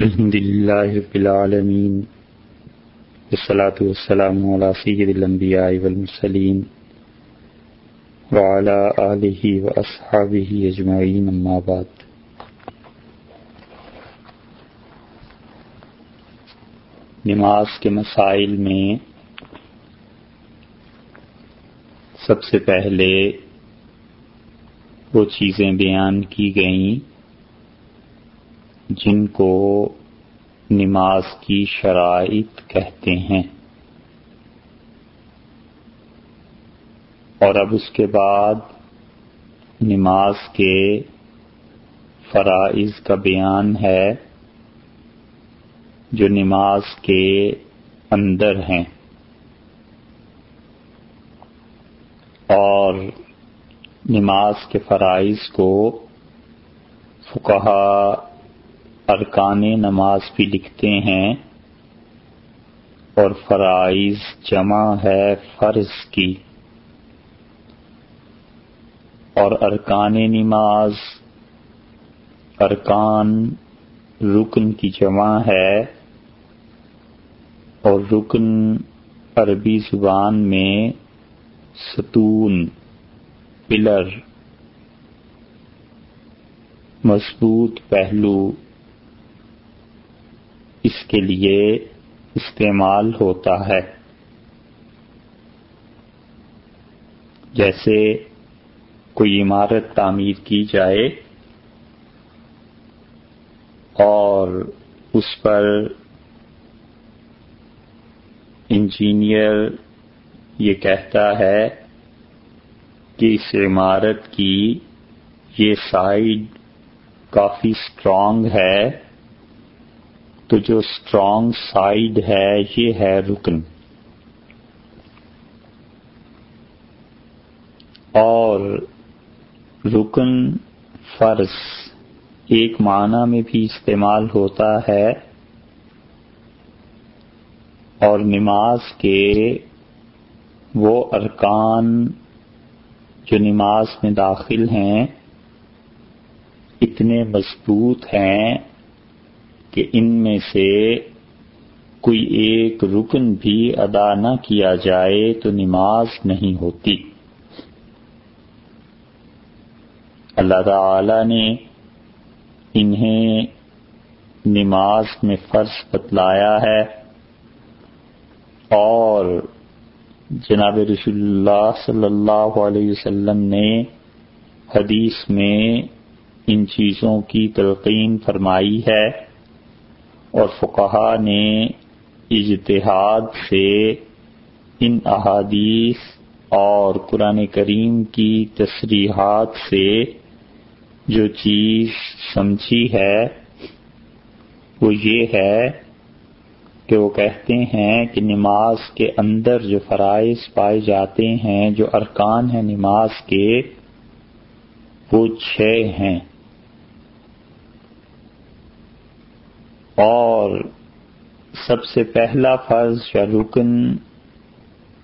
الحمد لله رب العالمين والصلاة والسلام على سيد الأنبياء والمرسلين وعلى آله وأصحابه أجمعين أما بعد نماز کے مسائل میں سب سے پہلے وہ چیزیں بیان کی گئیں جن کو نماز کی شرائط کہتے ہیں۔ اور اب اس کے بعد نماز کے فرائض کا بیان ہے جو نماز کے اندر ہیں۔ اور نماز کے فرائض کو فقہا ارکان نماز بھی لکھتے ہیں اور فرائض جمع ہے فرض کی۔ اور ارکان نماز، ارکان رکن کی جمع ہے اور رکن عربی زبان میں ستون، پلر۔ مضبوط پہلو۔ اس کے لیے استعمال ہوتا ہے۔ جیسے کوئی عمارت تعمیر کی جائے اور اس پر انجینئر یہ کہتا ہے کہ اس عمارت کی یہ سائڈ کافی اسٹرانگ ہے۔ تو جو اسٹرانگ سائڈ ہے، یہ ہے رکن۔ اور رکن فرض ایک معنی میں بھی استعمال ہوتا ہے۔ اور نماز کے وہ ارکان جو نماز میں داخل ہیں، اتنے مضبوط ہیں کہ ان میں سے کوئی ایک رکن بھی ادا نہ کیا جائے تو نماز نہیں ہوتی۔ اللہ تعالی نے انہیں نماز میں فرض بتلایا ہے اور جناب رسول اللہ صلی اللہ علیہ وسلم نے حدیث میں ان چیزوں کی تلقین فرمائی ہے۔ اور فقہا نے اجتہاد سے ان احادیث اور قرآن کریم کی تصریحات سے جو چیز سمجھی ہے، وہ یہ ہے کہ وہ کہتے ہیں کہ نماز کے اندر جو فرائض پائے جاتے ہیں، جو ارکان ہیں نماز کے، وہ چھ ہیں۔ اور سب سے پہلا فرض یا رکن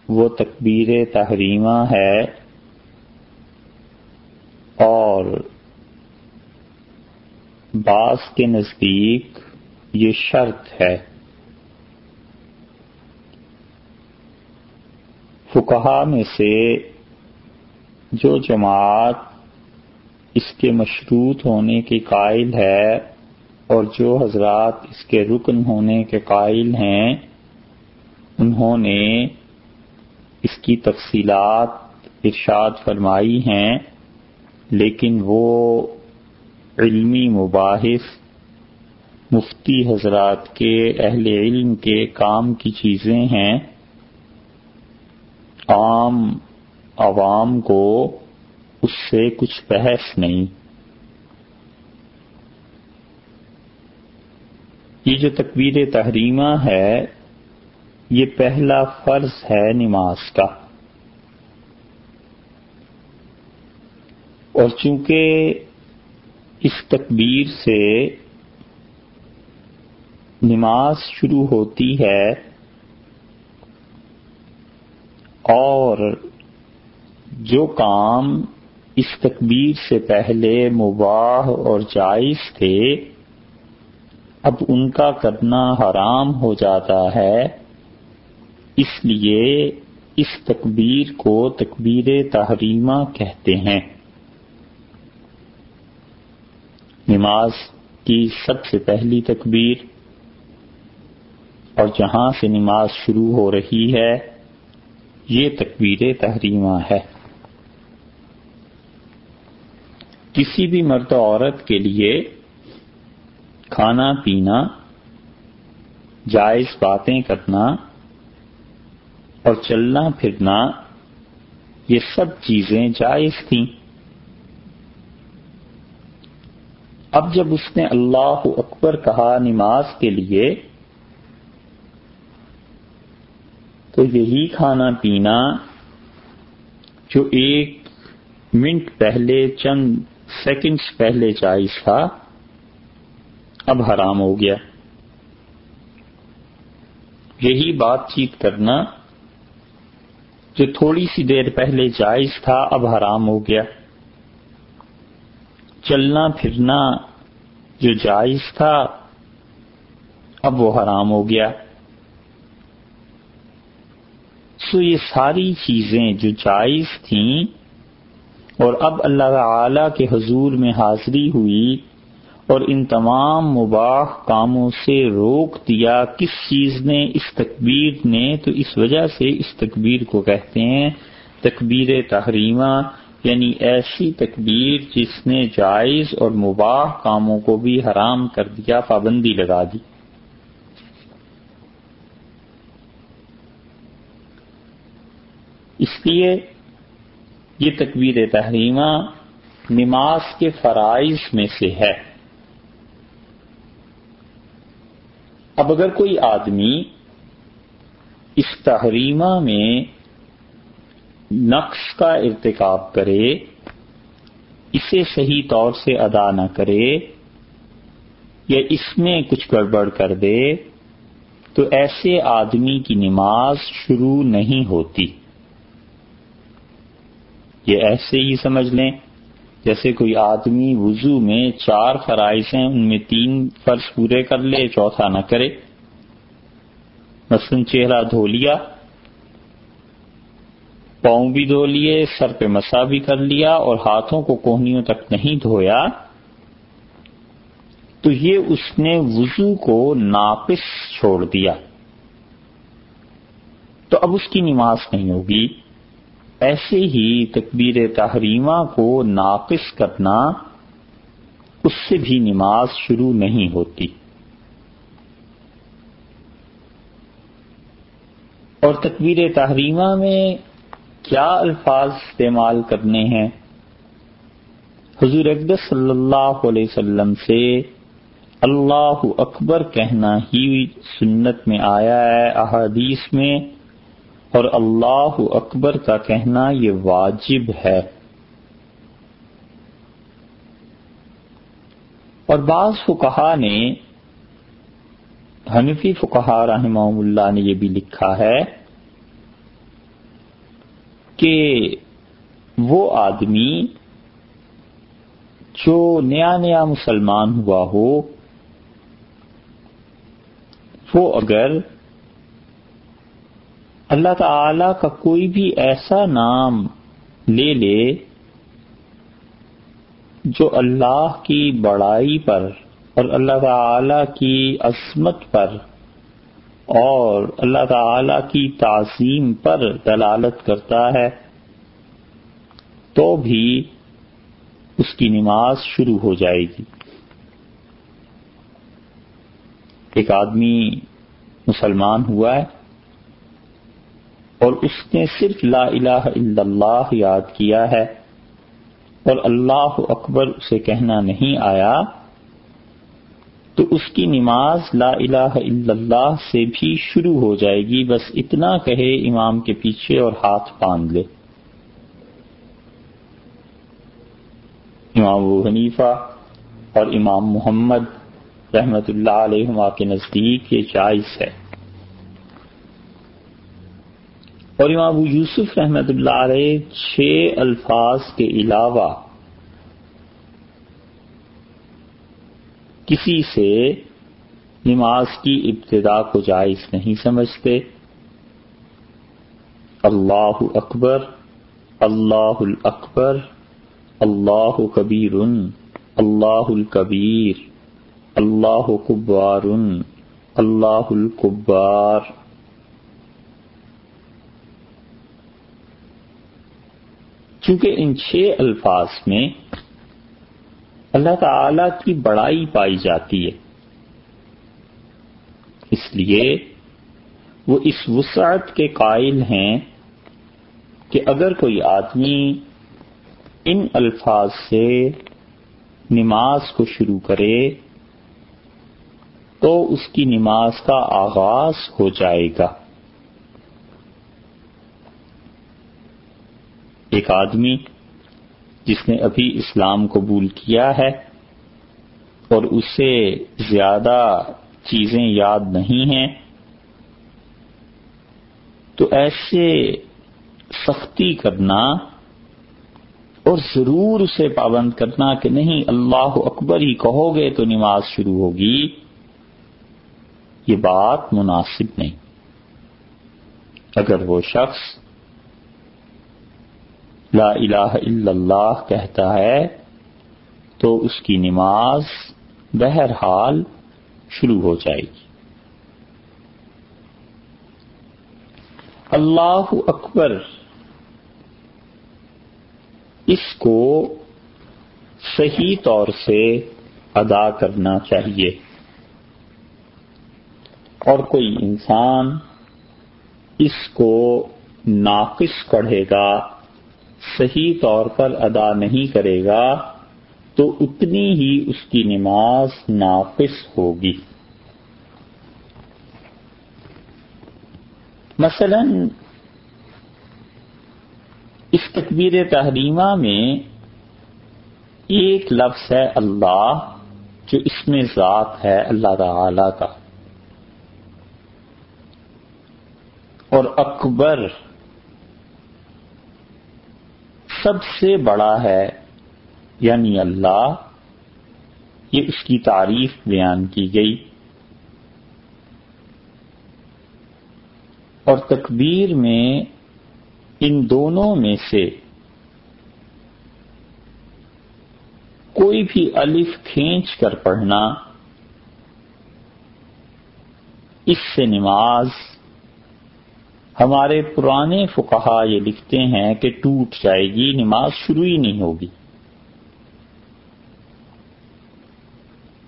وہ تکبیر تحریمہ ہے۔ اور بعض کے نزدیک یہ شرط ہے۔ فکہ میں سے جو جماعت اس کے مشروط ہونے کے قائل ہے اور جو حضرات اس کے رکن ہونے کے قائل ہیں، انہوں نے اس کی تفصیلات ارشاد فرمائی ہیں، لیکن وہ علمی مباحث، مفتی حضرات کے اہل علم کے کام کی چیزیں ہیں۔ عام عوام کو اس سے کچھ بحث نہیں۔ یہ جو تکبیر تحریمہ ہے، یہ پہلا فرض ہے نماز کا۔ اور چونکہ اس تکبیر سے نماز شروع ہوتی ہے، اور جو کام اس تکبیر سے پہلے مباح اور جائز تھے اب ان کا کرنا حرام ہو جاتا ہے، اس لیے اس تکبیر کو تکبیر تحریمہ کہتے ہیں۔ نماز کی سب سے پہلی تکبیر، اور جہاں سے نماز شروع ہو رہی ہے، یہ تکبیر تحریمہ ہے۔ کسی بھی مرد عورت کے لیے کھانا پینا، جائز باتیں کرنا اور چلنا پھرنا، یہ سب چیزیں جائز تھیں۔ اب جب اس نے اللہ اکبر کہا نماز کے لیے، تو یہی کھانا پینا جو ایک منٹ پہلے، چند سیکنڈز پہلے جائز تھا۔ اب حرام ہو گیا۔ یہی بات چیت کرنا جو تھوڑی سی دیر پہلے جائز تھا، اب حرام ہو گیا۔ چلنا پھرنا جو جائز تھا، اب وہ حرام ہو گیا۔ سو یہ ساری چیزیں جو جائز تھیں اور اب اللہ تعالی کے حضور میں حاضری ہوئی اور ان تمام مباح کاموں سے روک دیا کس چیز نے اس تکبیر نے، تو اس وجہ سے اس تکبیر کو کہتے ہیں تکبیر تحریمہ یعنی ایسی تکبیر جس نے جائز اور مباح کاموں کو بھی حرام کر دیا، پابندی لگا دی۔ اس لیے یہ تکبیر تحریمہ نماز کے فرائض میں سے ہے۔ اب اگر کوئی آدمی اس تحریمہ میں نقص کا ارتکاب کرے، اسے صحیح طور سے ادا نہ کرے یا اس میں کچھ گڑبڑ کر دے، تو ایسے آدمی کی نماز شروع نہیں ہوتی۔ یہ ایسے ہی سمجھ لیں۔ جیسے کوئی آدمی وضو میں چار فرائض ہیں، ان میں تین فرض پورے کر لے، چوتھا نہ کرے۔ مثلاً چہرہ دھو لیا، پاؤں بھی دھو لیے، سر پہ مسا بھی کر لیا اور ہاتھوں کو کوہنیوں تک نہیں دھویا، تو یہ اس نے وضو کو ناقص چھوڑ دیا۔ تو اب اس کی نماز نہیں ہوگی۔ ایسے ہی تکبیر تحریمہ کو ناقص کرنا اس سے بھی نماز شروع نہیں ہوتی۔ اور تکبیر تحریمہ میں کیا الفاظ استعمال کرنے ہیں؟ حضور اقدس صلی اللہ علیہ وسلم سے اللہ اکبر کہنا ہی سنت میں آیا ہے، احادیث میں اور اللہ اکبر کا کہنا یہ واجب ہے۔ اور بعض فکہ نے، حنفی فکہ رحمہ اللہ نے یہ بھی لکھا ہے کہ وہ آدمی جو نیا نیا مسلمان ہوا ہو، وہ اگر اللہ تعالی کا کوئی بھی ایسا نام لے لے جو اللہ کی بڑائی پر اور اللہ تعالی کی عصمت پر اور اللہ تعالی کی تعظیم پر دلالت کرتا ہے، تو بھی اس کی نماز شروع ہو جائے گی۔ ایک آدمی مسلمان ہوا ہے۔ اور اس نے صرف لا الہ الا اللہ یاد کیا ہے اور اللہ اکبر اسے کہنا نہیں آیا، تو اس کی نماز لا الہ الا اللہ سے بھی شروع ہو جائے گی۔ بس اتنا کہے امام کے پیچھے اور ہاتھ باندھ لے۔ امام ابو حنیفہ اور امام محمد رحمت اللہ علیہ کے نزدیک یہ جائز ہے۔ اور امام ابو یوسف رحمت اللہ علیہ چھ الفاظ کے علاوہ کسی سے نماز کی ابتدا کو جائز نہیں سمجھتے۔ اللہ اکبر، اللہ الاکبر، اللہ کبیر اللہ الکبیر، اللہ کبار اللہ الکبار۔ چونکہ ان چھ الفاظ میں اللہ تعالی کی بڑائی پائی جاتی ہے۔ اس لیے وہ اس وسعت کے قائل ہیں کہ اگر کوئی آدمی ان الفاظ سے نماز کو شروع کرے تو اس کی نماز کا آغاز ہو جائے گا۔ ایک آدمی جس نے ابھی اسلام قبول کیا ہے اور اسے زیادہ چیزیں یاد نہیں ہیں، تو ایسے سختی کرنا اور ضرور اسے پابند کرنا کہ نہیں، اللہ اکبر ہی کہو گے تو نماز شروع ہوگی، یہ بات مناسب نہیں۔ اگر وہ شخص لا الہ الا اللہ کہتا ہے، تو اس کی نماز بہرحال شروع ہو جائے گی۔ اللہ اکبر اس کو صحیح طور سے ادا کرنا چاہیے۔ اور کوئی انسان اس کو ناقص پڑھے گا صحیح طور پر ادا نہیں کرے گا، تو اتنی ہی اس کی نماز ناقص ہوگی۔ مثلا، اس تکبیر تحریمہ میں ایک لفظ ہے اللہ، جو اس میں ذات ہے، اللہ تعالی کا۔ اور اکبر سب سے بڑا ہے یعنی اللہ، یہ اس کی تعریف بیان کی گئی۔ اور تکبیر میں ان دونوں میں سے کوئی بھی الف کھینچ کر پڑھنا، اس سے نماز ہمارے پرانے فقہا یہ لکھتے ہیں کہ ٹوٹ جائے گی، نماز شروع ہی نہیں ہوگی۔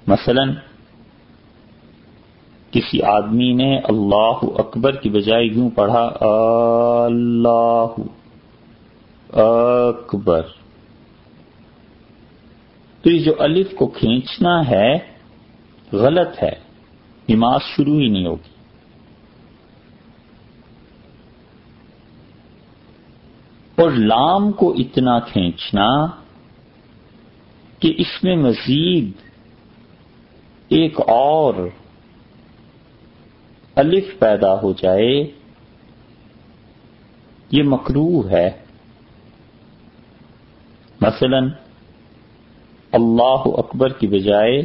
مثلا، کسی آدمی نے اللہ اکبر کی بجائے یوں پڑھا، اللہ اکبر۔ تو یہ جو الف کو کھینچنا ہے، غلط ہے، نماز شروع ہی نہیں ہوگی۔ اور لام کو اتنا کھینچنا کہ اس میں مزید ایک اور الف پیدا ہو جائے، یہ مکروح ہے۔ مثلا، اللہ اکبر کی بجائے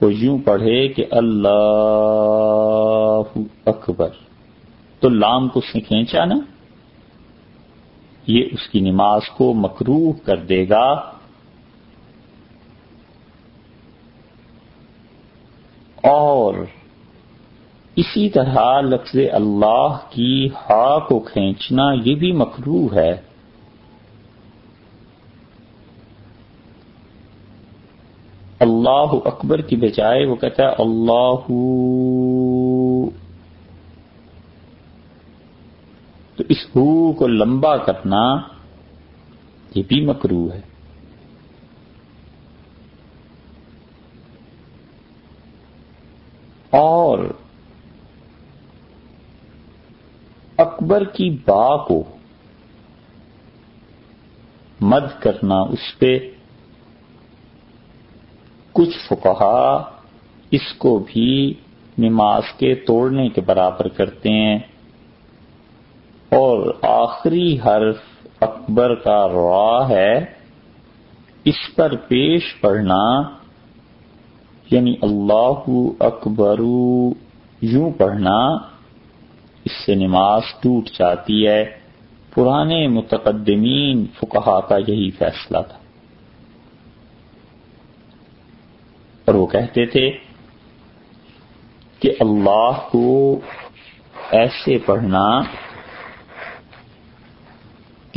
وہ یوں پڑھے کہ اللہ اکبر۔ تو لام کو اس نے کھینچا نا؟ یہ اس کی نماز کو مکروح کر دے گا۔ اور اسی طرح لفظ اللہ کی ہا کو کھینچنا یہ بھی مکرو ہے۔ اللہ اکبر کی بجائے وہ کہتا ہے اللہ تو اس ہو کو لمبا کرنا یہ بھی مکرو ہے۔ اور اکبر کی با کو مد کرنا اس پہ کچھ فقہا اس کو بھی نماز کے توڑنے کے برابر کرتے ہیں۔ اور آخری حرف اکبر کا را ہے، اس پر پیش پڑھنا یعنی اللہ اکبر یوں پڑھنا، اس سے نماز ٹوٹ جاتی ہے۔ پرانے متقدمین فکہ کا یہی فیصلہ تھا۔ اور وہ کہتے تھے کہ اللہ کو ایسے پڑھنا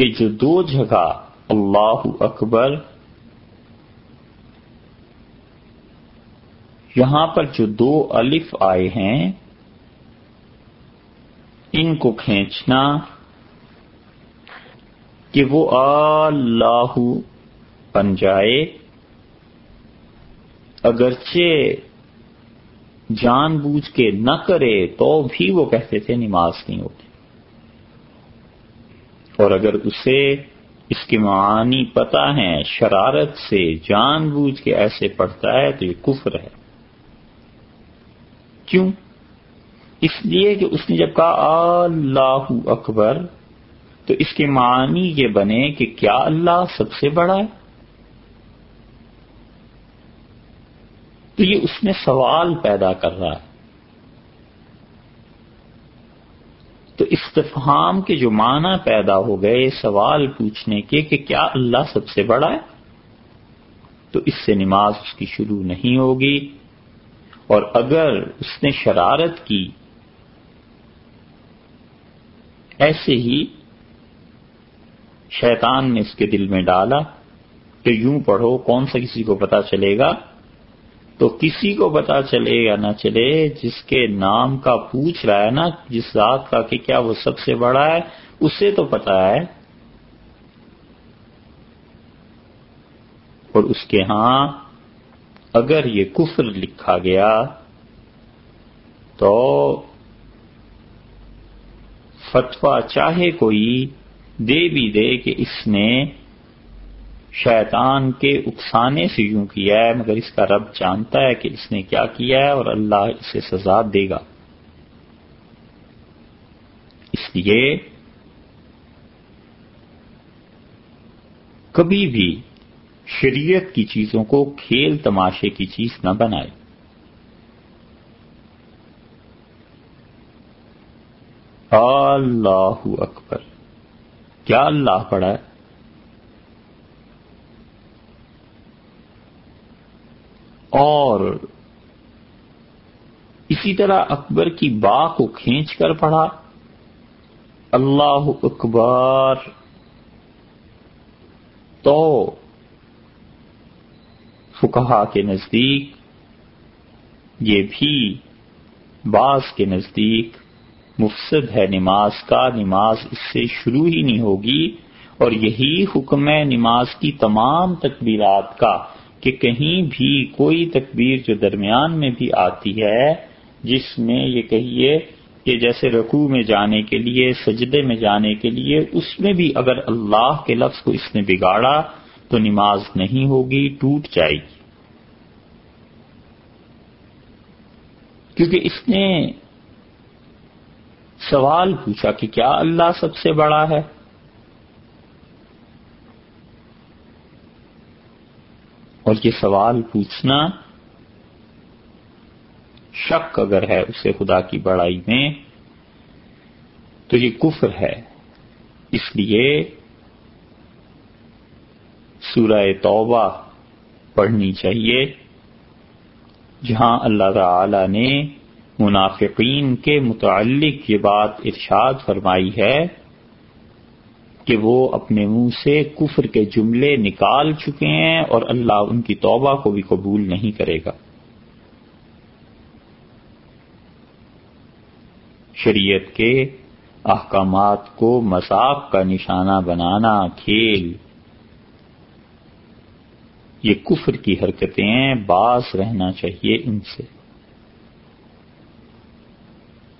کہ جو دو جگہ اللہ اکبر یہاں پر جو دو الف آئے ہیں، ان کو کھینچنا کہ وہ اللہ بن جائے۔ اگرچہ جان بوجھ کے نہ کرے تو بھی وہ کہتے تھے نماز نہیں ہوتی۔ اور اگر اسے اس کے معانی پتا ہے شرارت سے جان بوجھ کے ایسے پڑھتا ہے تو یہ کفر ہے۔ کیوں؟ اس لیے کہ اس نے جب کہا اللہ اکبر، تو اس کے معنی یہ بنے کہ کیا اللہ سب سے بڑا ہے؟ تو یہ اس میں سوال پیدا کر رہا ہے۔ تو استفہام کے جو معنی پیدا ہو گئے سوال پوچھنے کے کہ کیا اللہ سب سے بڑا ہے؟ تو اس سے نماز اس کی شروع نہیں ہوگی۔ اور اگر اس نے شرارت کی، ایسے ہی شیطان نے اس کے دل میں ڈالا کہ یوں پڑھو، کون سا کسی کو پتا چلے گا؟ تو کسی کو پتا چلے یا نہ چلے، جس کے نام کا پوچھ رہا ہے نا، جس ذات کا کہ کیا وہ سب سے بڑا ہے، اسے تو پتا ہے۔ اور اس کے ہاں اگر یہ کفر لکھا گیا تو فتوا چاہے کوئی دے بھی دے کہ اس نے شیطان کے اکسانے سے یوں کیا ہے، مگر اس کا رب جانتا ہے کہ اس نے کیا کیا ہے اور اللہ اسے سزا دے گا۔ اس لیے کبھی بھی شریعت کی چیزوں کو کھیل تماشے کی چیز نہ بنائے۔ اللہ اکبر۔ کیا اللہ پڑا ہے؟ اور اسی طرح اکبر کی با کو کھینچ کر پڑھا، اللہ اکبر، تو فکہ کے نزدیک، یہ بھی بعض کے نزدیک مفسد ہے، نماز کا نماز اس سے شروع ہی نہیں ہوگی، اور یہی حکم ہے نماز کی تمام تکبیرات کا۔ کہ کہیں بھی کوئی تکبیر جو درمیان میں بھی آتی ہے، جس میں یہ کہیے کہ جیسے رقو میں جانے کے لیے، سجدے میں جانے کے لیے، اس میں بھی اگر اللہ کے لفظ کو اس نے بگاڑا تو نماز نہیں ہوگی، ٹوٹ جائے گی۔ کیونکہ اس نے سوال پوچھا کہ کیا اللہ سب سے بڑا ہے؟ اور یہ سوال پوچھنا شک اگر ہے اسے خدا کی بڑائی میں، تو یہ کفر ہے۔ اس لیے سورہ توبہ پڑھنی چاہیے، جہاں اللہ تعالی نے منافقین کے متعلق یہ بات ارشاد فرمائی ہے۔ کہ وہ اپنے منہ سے کفر کے جملے نکال چکے ہیں اور اللہ ان کی توبہ کو بھی قبول نہیں کرے گا۔ شریعت کے احکامات کو مذاق کا نشانہ بنانا کھیل۔ یہ کفر کی حرکتیں باز رہنا چاہیے ان سے۔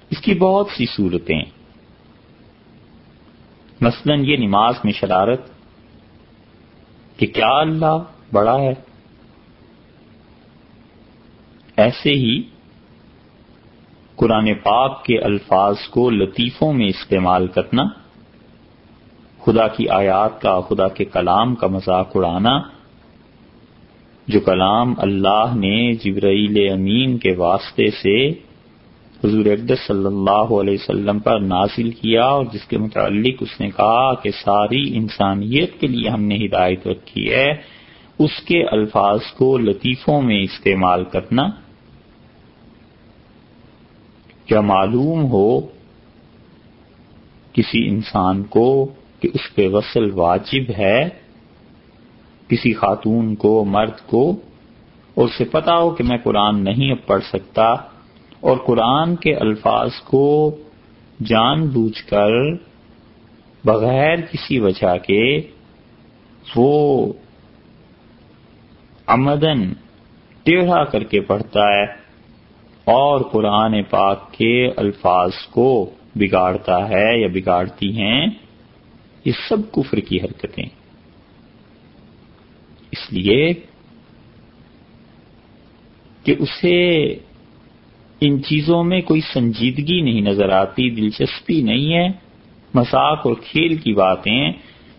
اس کی بہت سی صورتیں۔ مثلا یہ نماز میں شرارت کہ کیا اللہ بڑا ہے؟ ایسے ہی قرآن پاک کے الفاظ کو لطیفوں میں استعمال کرنا، خدا کی آیات کا، خدا کے کلام کا مذاق اڑانا، جو کلام اللہ نے جبرائیل امین کے واسطے سے حضور اقدس صلی اللہ علیہ وسلم پر نازل کیا اور جس کے متعلق اس نے کہا کہ ساری انسانیت کے لیے ہم نے ہدایت رکھی ہے، اس کے الفاظ کو لطیفوں میں استعمال کرنا۔ کیا معلوم ہو کسی انسان کو کہ اس پہ وصل واجب ہے؟ کسی خاتون کو، مرد کو؟ اور اسے پتا ہو کہ میں قرآن نہیں اب پڑھ سکتا۔ اور قرآن کے الفاظ کو جان بوجھ کر بغیر کسی وجہ کے وہ آمدن ٹیڑھا کر کے پڑھتا ہے اور قرآن پاک کے الفاظ کو بگاڑتا ہے یا بگاڑتی ہیں، یہ سب کفر کی حرکتیں۔ اس لیے کہ اسے ان چیزوں میں کوئی سنجیدگی نہیں نظر آتی، دلچسپی نہیں ہے۔ مذاق اور کھیل کی باتیں۔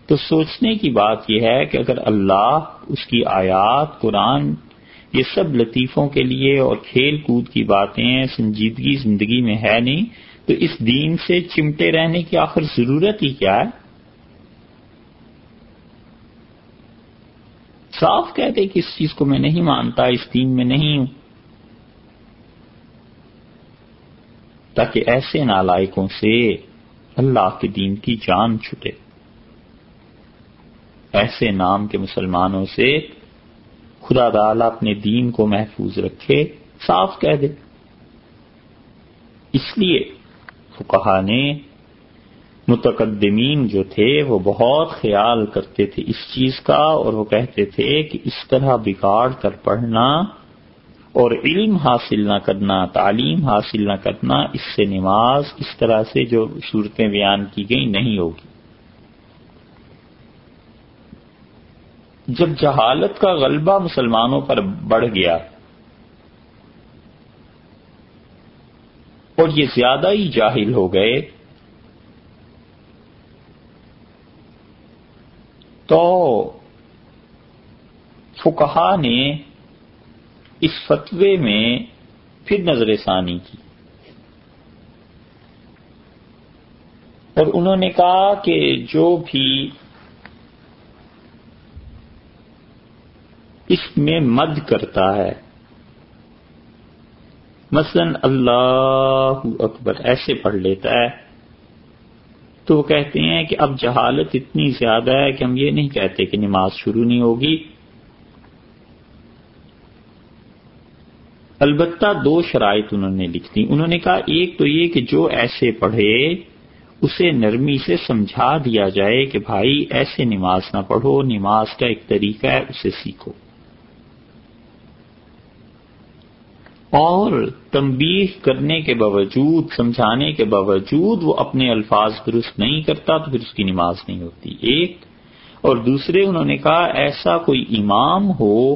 تو سوچنے کی بات یہ ہے کہ اگر اللہ، اس کی آیات، قرآن، یہ سب لطیفوں کے لیے اور کھیل کود کی باتیں سنجیدگی زندگی میں ہے نہیں، تو اس دین سے چمٹے رہنے کی آخر ضرورت ہی کیا ہے؟ صاف کہتے کہ اس چیز کو میں نہیں مانتا، اس دین میں نہیں ہوں۔ تاکہ ایسے نالائکوں سے اللہ کے دین کی جان چھٹے۔ ایسے نام کے مسلمانوں سے خدا تعالی اپنے دین کو محفوظ رکھے، صاف کہہ دے۔ اس لیے فقہا نے متقدمین جو تھے، وہ بہت خیال کرتے تھے اس چیز کا اور وہ کہتے تھے کہ اس طرح بگاڑ کر پڑھنا اور علم حاصل نہ کرنا، تعلیم حاصل نہ کرنا، اس سے نماز اس طرح سے جو صورتیں بیان کی گئی نہیں ہوگی۔ جب جہالت کا غلبہ مسلمانوں پر بڑھ گیا اور یہ زیادہ ہی جاہل ہو گئے، تو فکہ نے اس فتوے میں پھر نظر ثانی کی۔ اور انہوں نے کہا کہ جو بھی اس میں مد کرتا ہے، مثلا اللہ اکبر ایسے پڑھ لیتا ہے، تو وہ کہتے ہیں کہ اب جہالت اتنی زیادہ ہے کہ ہم یہ نہیں کہتے کہ نماز شروع نہیں ہوگی۔ البتہ دو شرائط انہوں نے لکھ دی۔ انہوں نے کہا، ایک تو یہ کہ جو ایسے پڑھے، اسے نرمی سے سمجھا دیا جائے کہ بھائی ایسے نماز نہ پڑھو، نماز کا ایک طریقہ ہے، اسے سیکھو۔ اور تنبیہ کرنے کے باوجود، سمجھانے کے باوجود وہ اپنے الفاظ درست نہیں کرتا تو پھر اس کی نماز نہیں ہوتی۔ ایک، اور دوسرے انہوں نے کہا، ایسا کوئی امام ہو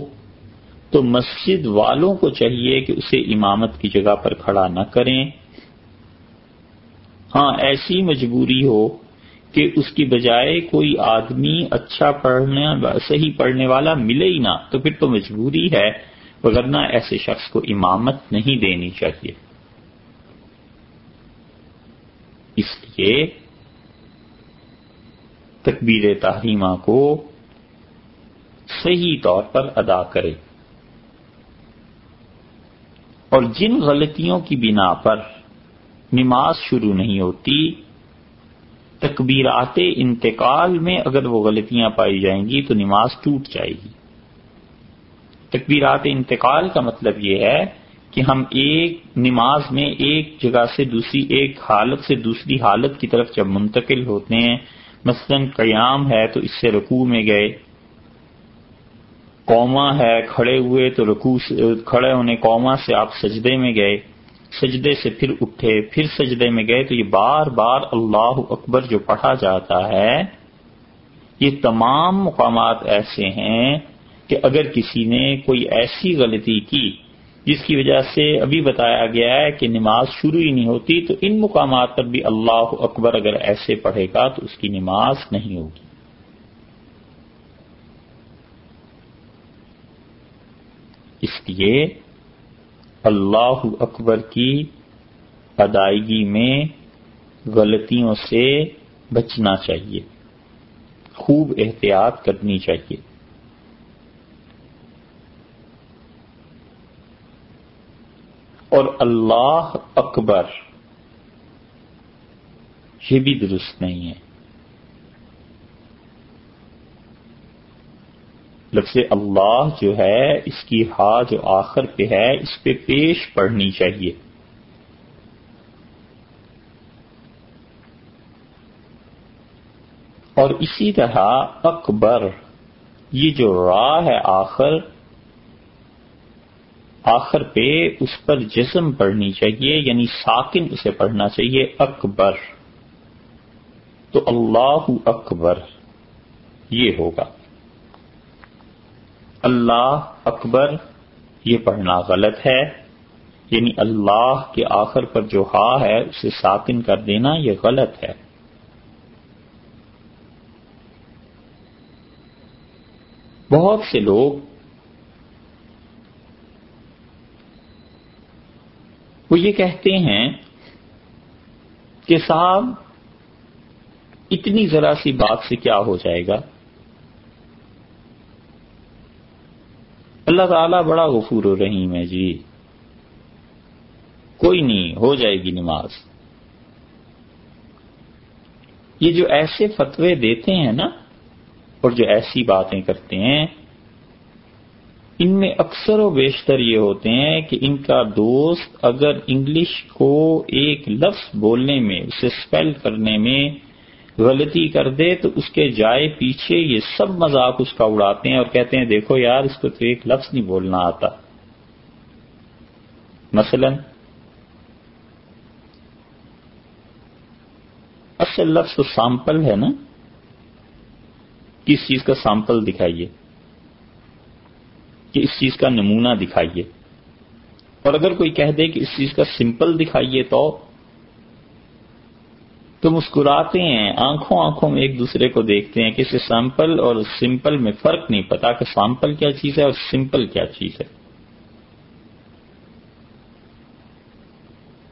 تو مسجد والوں کو چاہیے کہ اسے امامت کی جگہ پر کھڑا نہ کریں۔ ہاں ایسی مجبوری ہو کہ اس کی بجائے کوئی آدمی اچھا پڑھنے صحیح پڑھنے والا ملے ہی نہ، تو پھر تو مجبوری ہے وغیرہ ایسے شخص کو امامت نہیں دینی چاہیے۔ اس لیے تکبیر تحریمہ کو صحیح طور پر ادا کرے اور جن غلطیوں کی بنا پر نماز شروع نہیں ہوتی، تکبیرات انتقال میں اگر وہ غلطیاں پائی جائیں گی تو نماز ٹوٹ جائے گی۔ تکبیرات انتقال کا مطلب یہ ہے کہ ہم ایک نماز میں ایک جگہ سے دوسری، ایک حالت سے دوسری حالت کی طرف جب منتقل ہوتے ہیں، مثلا قیام ہے تو اس سے رکوع میں گئے قوما ہے، کھڑے ہوئے تو رکوع کھڑے ہونے قوما سے آپ سجدے میں گئے۔ سجدے سے پھر اٹھے، پھر سجدے میں گئے تو یہ بار بار اللہ اکبر جو پڑھا جاتا ہے، یہ تمام مقامات ایسے ہیں کہ اگر کسی نے کوئی ایسی غلطی کی جس کی وجہ سے ابھی بتایا گیا ہے کہ نماز شروع ہی نہیں ہوتی تو ان مقامات پر بھی اللہ اکبر اگر ایسے پڑھے گا تو اس کی نماز نہیں ہوگی۔ اس لیے اللہ اکبر کی ادائیگی میں غلطیوں سے بچنا چاہیے، خوب احتیاط کرنی چاہیے۔ اور اللہ اکبر یہ بھی درست نہیں ہے۔ لفظ اللہ جو ہے، اس کی ہا جو آخر پہ ہے، اس پہ پیش پڑھنی چاہیے۔ اور اسی طرح اکبر، یہ جو را ہے آخر آخر پہ اس پر جسم پڑھنی چاہیے یعنی ساکن اسے پڑھنا چاہیے، اکبر۔ تو اللہ اکبر، یہ ہوگا۔ اللہ اکبر، یہ پڑھنا غلط ہے۔ یعنی اللہ کے آخر پر جو ہا ہے، اسے ساکن کر دینا یہ غلط ہے۔ بہت سے لوگ وہ یہ کہتے ہیں کہ صاحب، اتنی ذرا سی بات سے کیا ہو جائے گا؟ اللہ تعالیٰ بڑا غفور و رحیم ہے جی۔ کوئی نہیں، ہو جائے گی نماز۔ یہ جو ایسے فتوے دیتے ہیں نا، اور جو ایسی باتیں کرتے ہیں، ان میں اکثر و بیشتر یہ ہوتے ہیں کہ ان کا دوست اگر انگلش کو ایک لفظ بولنے میں، اسے اسپیل کرنے میں غلطی کر دے تو اس کے جائے پیچھے یہ سب مذاق اس کا اڑاتے ہیں اور کہتے ہیں دیکھو یار، اس کو تو ایک لفظ نہیں بولنا آتا۔ مثلا، اصل لفظ تو سامپل ہے نا۔ کس چیز کا سیمپل دکھائیے؟ کہ اس چیز کا نمونہ دکھائیے۔ اور اگر کوئی کہہ دے کہ اس چیز کا سمپل دکھائیے تو تو مسکراتے ہیں، آنکھوں آنکھوں میں ایک دوسرے کو دیکھتے ہیں کہ اسے سیمپل اور سمپل میں فرق نہیں پتا کہ سیمپل کیا چیز ہے اور سمپل کیا چیز ہے۔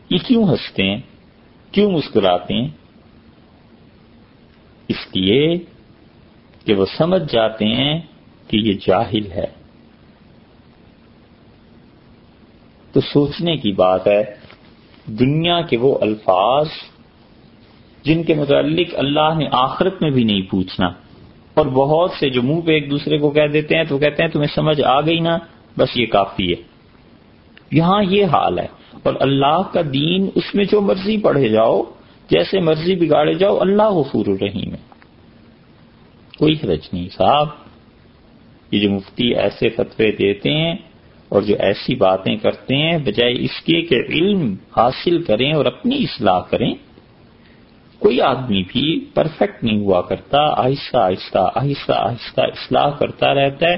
یہ کیوں ہنستے ہیں؟ کیوں مسکراتے ہیں؟ اس لیے کہ وہ سمجھ جاتے ہیں کہ یہ جاہل ہے۔ تو سوچنے کی بات ہے، دنیا کے وہ الفاظ جن کے متعلق اللہ نے آخرت میں بھی نہیں پوچھنا۔ اور بہت سے جو منہ پہ ایک دوسرے کو کہہ دیتے ہیں تو کہتے ہیں تمہیں سمجھ آ گئی نا، بس یہ کافی ہے۔ یہاں یہ حال ہے۔ اور اللہ کا دین اس میں جو مرضی پڑھے جاؤ، جیسے مرضی بگاڑے جاؤ، اللہ غفور الرحیم ہے۔ کوئی حرج نہیں صاحب۔ یہ جو مفتی ایسے فتوے دیتے ہیں اور جو ایسی باتیں کرتے ہیں، بجائے اس کے کہ علم حاصل کریں اور اپنی اصلاح کریں کوئی آدمی بھی پرفیکٹ نہیں ہوا کرتا، آہستہ آہستہ آہستہ آہستہ اصلاح کرتا رہتا ہے۔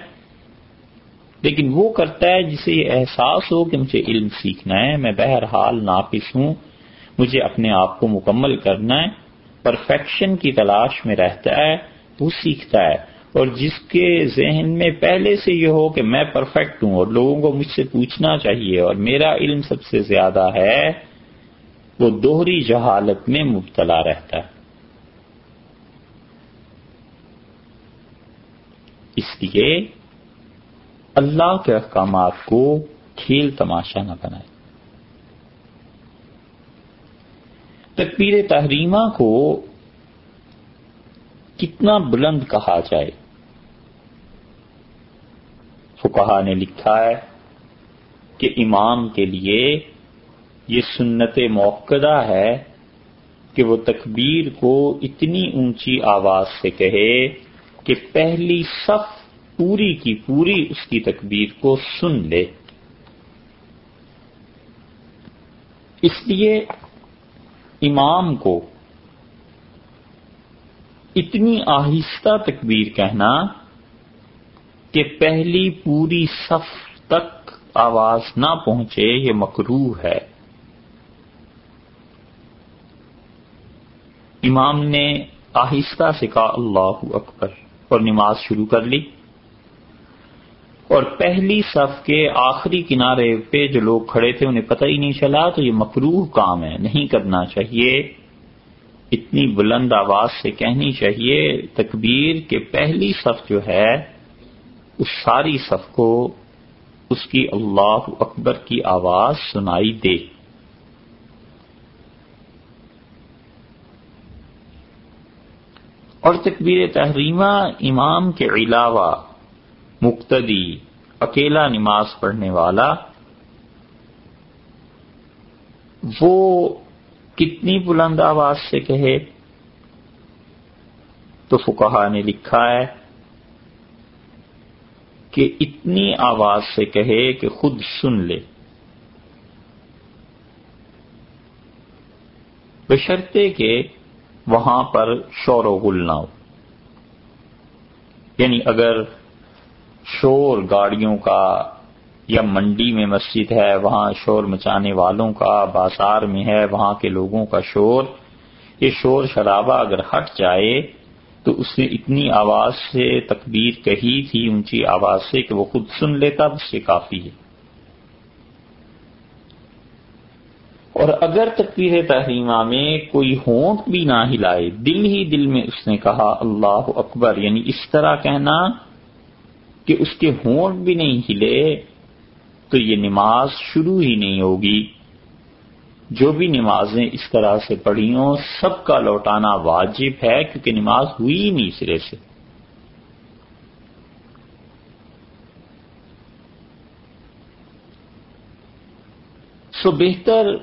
لیکن وہ کرتا ہے جسے یہ احساس ہو کہ مجھے علم سیکھنا ہے، میں بہرحال ناقص ہوں، مجھے اپنے آپ کو مکمل کرنا ہے۔ پرفیکشن کی تلاش میں رہتا ہے، وہ سیکھتا ہے۔ اور جس کے ذہن میں پہلے سے یہ ہو کہ میں پرفیکٹ ہوں اور لوگوں کو مجھ سے پوچھنا چاہیے اور میرا علم سب سے زیادہ ہے وہ دوہری جہالت میں مبتلا رہتا ہے۔ اس لیے اللہ کے احکامات کو کھیل تماشا نہ بنائے۔ تکبیر تحریمہ کو کتنا بلند کہا جائے۔ فکہ نے لکھا ہے کہ امام کے لیے یہ سنت موقع ہے کہ وہ تکبیر کو اتنی اونچی آواز سے کہے کہ پہلی صف پوری کی پوری اس کی تکبیر کو سن لے۔ اس لیے امام کو اتنی آہستہ تکبیر کہنا کہ پہلی پوری صف تک آواز نہ پہنچے یہ مکرو ہے۔ امام نے آہستہ سے کہا، اللہ اکبر، اور نماز شروع کر لی۔ اور پہلی صف کے آخری کنارے پہ جو لوگ کھڑے تھے، انہیں پتہ ہی نہیں چلا، تو یہ مکروح کام ہے، نہیں کرنا چاہیے۔ اتنی بلند آواز سے کہنی چاہیے، تکبیر کہ پہلی صف جو ہے، اس ساری صف کو اس کی اللہ اکبر کی آواز سنائی دے۔ اور تکبیر تحریمہ امام کے علاوہ مقتدی اکیلا نماز پڑھنے والا، وہ کتنی بلند آواز سے کہے؟ تو فکہ نے لکھا ہے کہ اتنی آواز سے کہے کہ خود سن لے۔ بشرتے کہ وہاں پر شور و غل نہ ہو۔ یعنی اگر شور گاڑیوں کا یا منڈی میں مسجد ہے، وہاں شور مچانے والوں کا، بازار میں ہے، وہاں کے لوگوں کا شور، یہ شور شرابہ اگر ہٹ جائے تو اس نے اتنی آواز سے تکبیر کہی تھی، اونچی آواز سے کہ وہ خود سن لیتا، اس سے کافی ہے۔ اور اگر تکبیر تحریمہ میں کوئی ہونٹ بھی نہ ہلائے، دل ہی دل میں اس نے کہا، اللہ اکبر یعنی اس طرح کہنا کہ اس کے ہونٹ بھی نہیں ہلے تو یہ نماز شروع ہی نہیں ہوگی۔ جو بھی نمازیں اس طرح سے پڑھی ہوں، سب کا لوٹانا واجب ہے کیونکہ نماز ہوئی ہی نہیں سرے سے۔ سو بہتر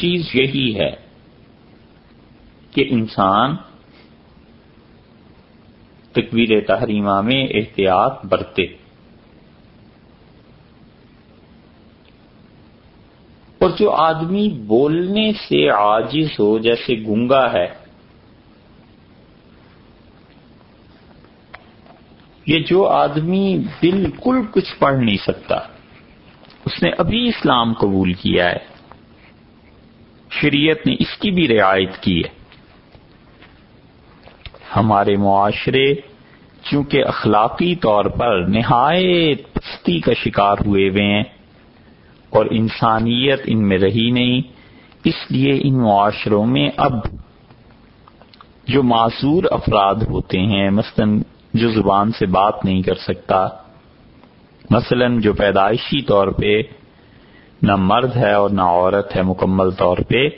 چیز یہی ہے کہ انسان تکویر تحریمہ میں احتیاط برتے۔ اور جو آدمی بولنے سے عاجز ہو، جیسے گنگا ہے، یہ جو آدمی بالکل کچھ پڑھ نہیں سکتا، اس نے ابھی اسلام قبول کیا ہے۔ شریعت نے اس کی بھی رعایت کی ہے۔ ہمارے معاشرے چونکہ اخلاقی طور پر نہایت پستی کا شکار ہوئے ہوئے ہیں اور انسانیت ان میں رہی نہیں، اس لیے ان معاشروں میں اب جو معذور افراد ہوتے ہیں، مثلا جو زبان سے بات نہیں کر سکتا، مثلا جو پیدائشی طور پہ نہ مرد ہے اور نہ عورت ہے مکمل طور پہ۔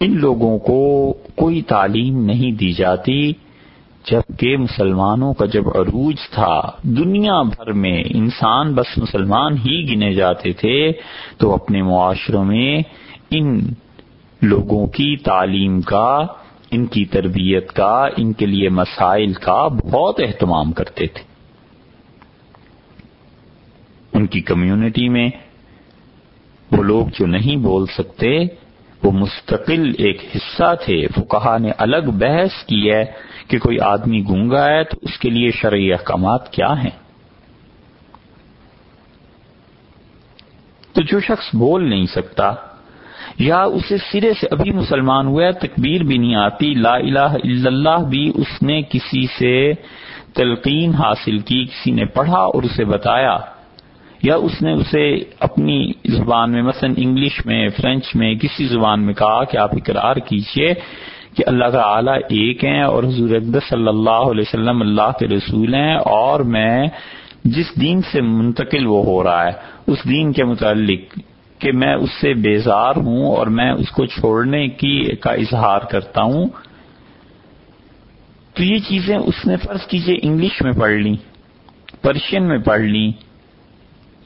ان لوگوں کو کوئی تعلیم نہیں دی جاتی، جبکہ مسلمانوں کا جب عروج تھا، دنیا بھر میں انسان بس مسلمان ہی گنے جاتے تھے، تو اپنے معاشروں میں ان لوگوں کی تعلیم کا، ان کی تربیت کا، ان کے لیے مسائل کا بہت اہتمام کرتے تھے۔ ان کی کمیونٹی میں وہ لوگ جو نہیں بول سکتے، وہ مستقل ایک حصہ تھے۔ فکہ نے الگ بحث کی ہے کہ کوئی آدمی گونگا ہے تو اس کے لیے شرعی احکامات کیا ہیں؟ تو جو شخص بول نہیں سکتا یا اسے سرے سے ابھی مسلمان ہوا ہے، تکبیر بھی نہیں آتی، لا الہ الا اللہ بھی اس نے کسی سے تلقین حاصل کی، کسی نے پڑھا اور اسے بتایا۔ یا اس نے اسے اپنی زبان میں، مثلا انگلش میں، فرینچ میں، کسی زبان میں کہا کہ آپ اقرار کیجیے کہ اللہ تعالی ایک ہیں اور حضور اقدس صلی اللہ علیہ وسلم اللہ کے رسول ہیں اور میں جس دین سے منتقل وہ ہو رہا ہے، اس دین کے متعلق کہ میں اس سے بیزار ہوں اور میں اس کو چھوڑنے کی کا اظہار کرتا ہوں۔ تو یہ چیزیں اس نے فرض کیجیے انگلش میں پڑھ لی پرشین میں پڑھ لی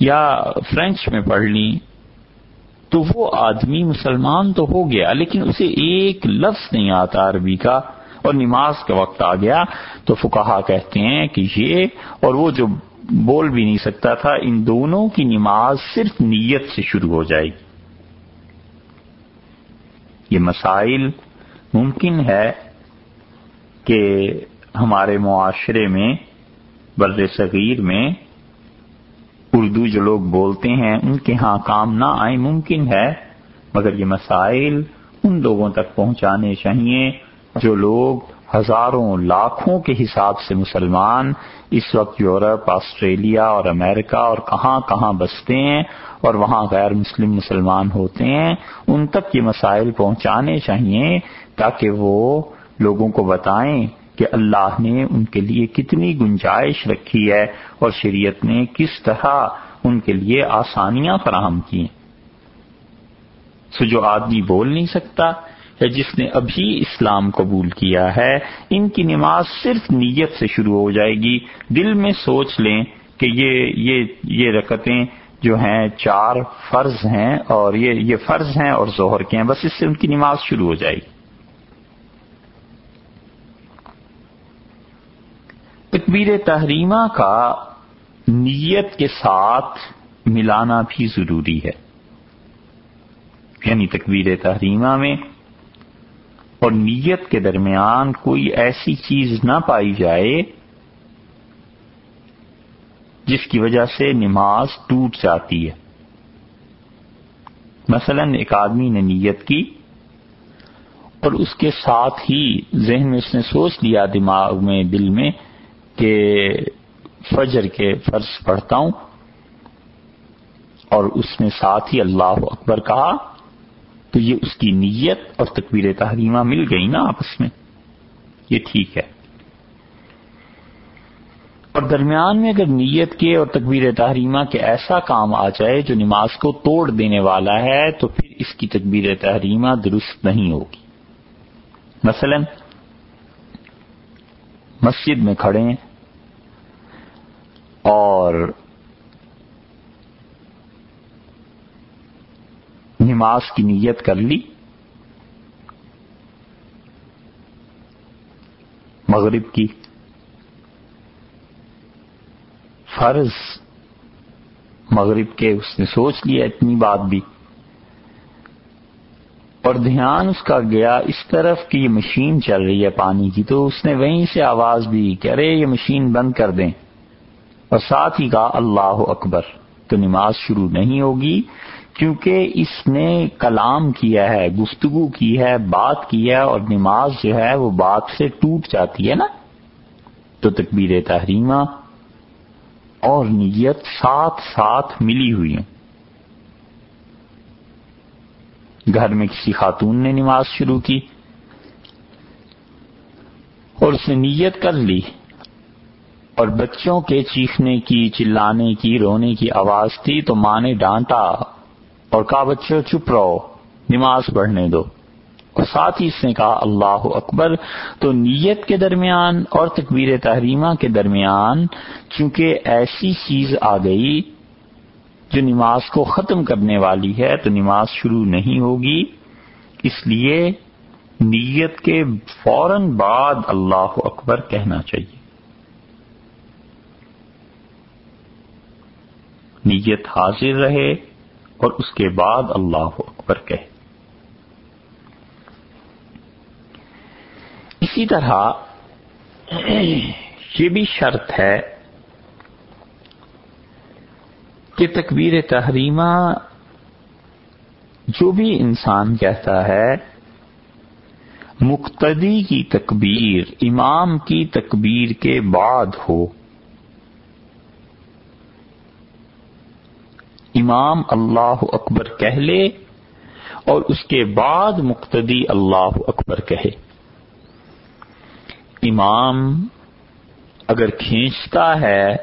یا فرینچ میں پڑھ لی تو وہ آدمی مسلمان تو ہو گیا، لیکن اسے ایک لفظ نہیں آتا عربی کا، اور نماز کا وقت آ گیا۔ تو فکہ کہتے ہیں کہ یہ، اور وہ جو بول بھی نہیں سکتا تھا، ان دونوں کی نماز صرف نیت سے شروع ہو جائے گی۔ یہ مسائل ممکن ہے کہ ہمارے معاشرے میں، بر صغیر میں اردو جو لوگ بولتے ہیں، ان کے ہاں کام نہ آئے ممکن ہے، مگر یہ مسائل ان لوگوں تک پہنچانے چاہیے جو لوگ ہزاروں، لاکھوں کے حساب سے مسلمان اس وقت یورپ، آسٹریلیا اور امریکہ اور کہاں کہاں بستے ہیں اور وہاں غیر مسلم مسلمان ہوتے ہیں، ان تک یہ مسائل پہنچانے چاہیے تاکہ وہ لوگوں کو بتائیں کہ اللہ نے ان کے لیے کتنی گنجائش رکھی ہے اور شریعت نے کس طرح ان کے لیے آسانیاں فراہم کی سو جو آدمی بول نہیں سکتا یا جس نے ابھی اسلام قبول کیا ہے، ان کی نماز صرف نیت سے شروع ہو جائے گی۔ دل میں سوچ لیں کہ یہ یہ یہ رکتیں جو ہیں، چار فرض ہیں اور یہ یہ فرض ہیں اور ظہر کے ہیں، بس اس سے ان کی نماز شروع ہو جائے گی۔ تکبیر تحریمہ کا نیت کے ساتھ ملانا بھی ضروری ہے۔ یعنی تکبیر تحریمہ میں اور نیت کے درمیان کوئی ایسی چیز نہ پائی جائے جس کی وجہ سے نماز ٹوٹ جاتی ہے۔ مثلا ایک آدمی نے نیت کی اور اس کے ساتھ ہی ذہن میں اس نے سوچ لیا دماغ میں، دل میں کہ فجر کے فرض پڑھتا ہوں اور اس نے ساتھ ہی اللہ اکبر کہا، تو یہ اس کی نیت اور تکبیر تحریمہ مل گئی نا آپس میں۔ یہ ٹھیک ہے۔ اور درمیان میں اگر نیت کے اور تکبیر تحریمہ کے ایسا کام آ جائے جو نماز کو توڑ دینے والا ہے، تو پھر اس کی تکبیر تحریمہ درست نہیں ہوگی۔ مثلا مسجد میں کھڑے ہیں۔ اور نماز کی نیت کر لی۔ مغرب کی فرض مغرب کے اس نے سوچ لیا، اتنی بات بھی۔ اور دھیان اس کا گیا، اس طرف کہ یہ مشین چل رہی ہے پانی کی، تو اس نے وہیں سے آواز بھی کہ ارے یہ مشین بند کر دیں۔ اور ساتھ ہی کہا، اللہ اکبر، تو نماز شروع نہیں ہوگی، کیونکہ اس نے کلام کیا ہے، گفتگو کی ہے، بات کی ہے، اور نماز جو ہے وہ بات سے ٹوٹ جاتی ہے نا؟ تو تکبیر تحریمہ اور نیت ساتھ ساتھ ملی ہوئی ہیں۔ گھر میں کسی خاتون نے نماز شروع کی اور اس نے نیت کر لی۔ اور بچوں کے چیخنے کی، چلانے کی، رونے کی آواز تھی تو ماں نے ڈانٹا اور کہا بچوں چپ رہو، نماز پڑھنے دو۔ اور ساتھ ہی اس نے کہا، اللہ اکبر۔ تو نیت کے درمیان اور تکبیر تحریمہ کے درمیان چونکہ ایسی چیز آ گئی جو نماز کو ختم کرنے والی ہے، تو نماز شروع نہیں ہوگی۔ اس لیے نیت کے فوراً بعد اللہ اکبر کہنا چاہیے۔ نیت حاضر رہے اور اس کے بعد اللہ اکبر کہے۔ اسی طرح یہ بھی شرط ہے کہ تکبیر تحریمہ جو بھی انسان کہتا ہے، مقتدی کی تکبیر، امام کی تکبیر کے بعد ہو۔ امام اللہ اکبر کہہ لے اور اس کے بعد مقتدی اللہ اکبر کہے۔ امام اگر کھینچتا ہے،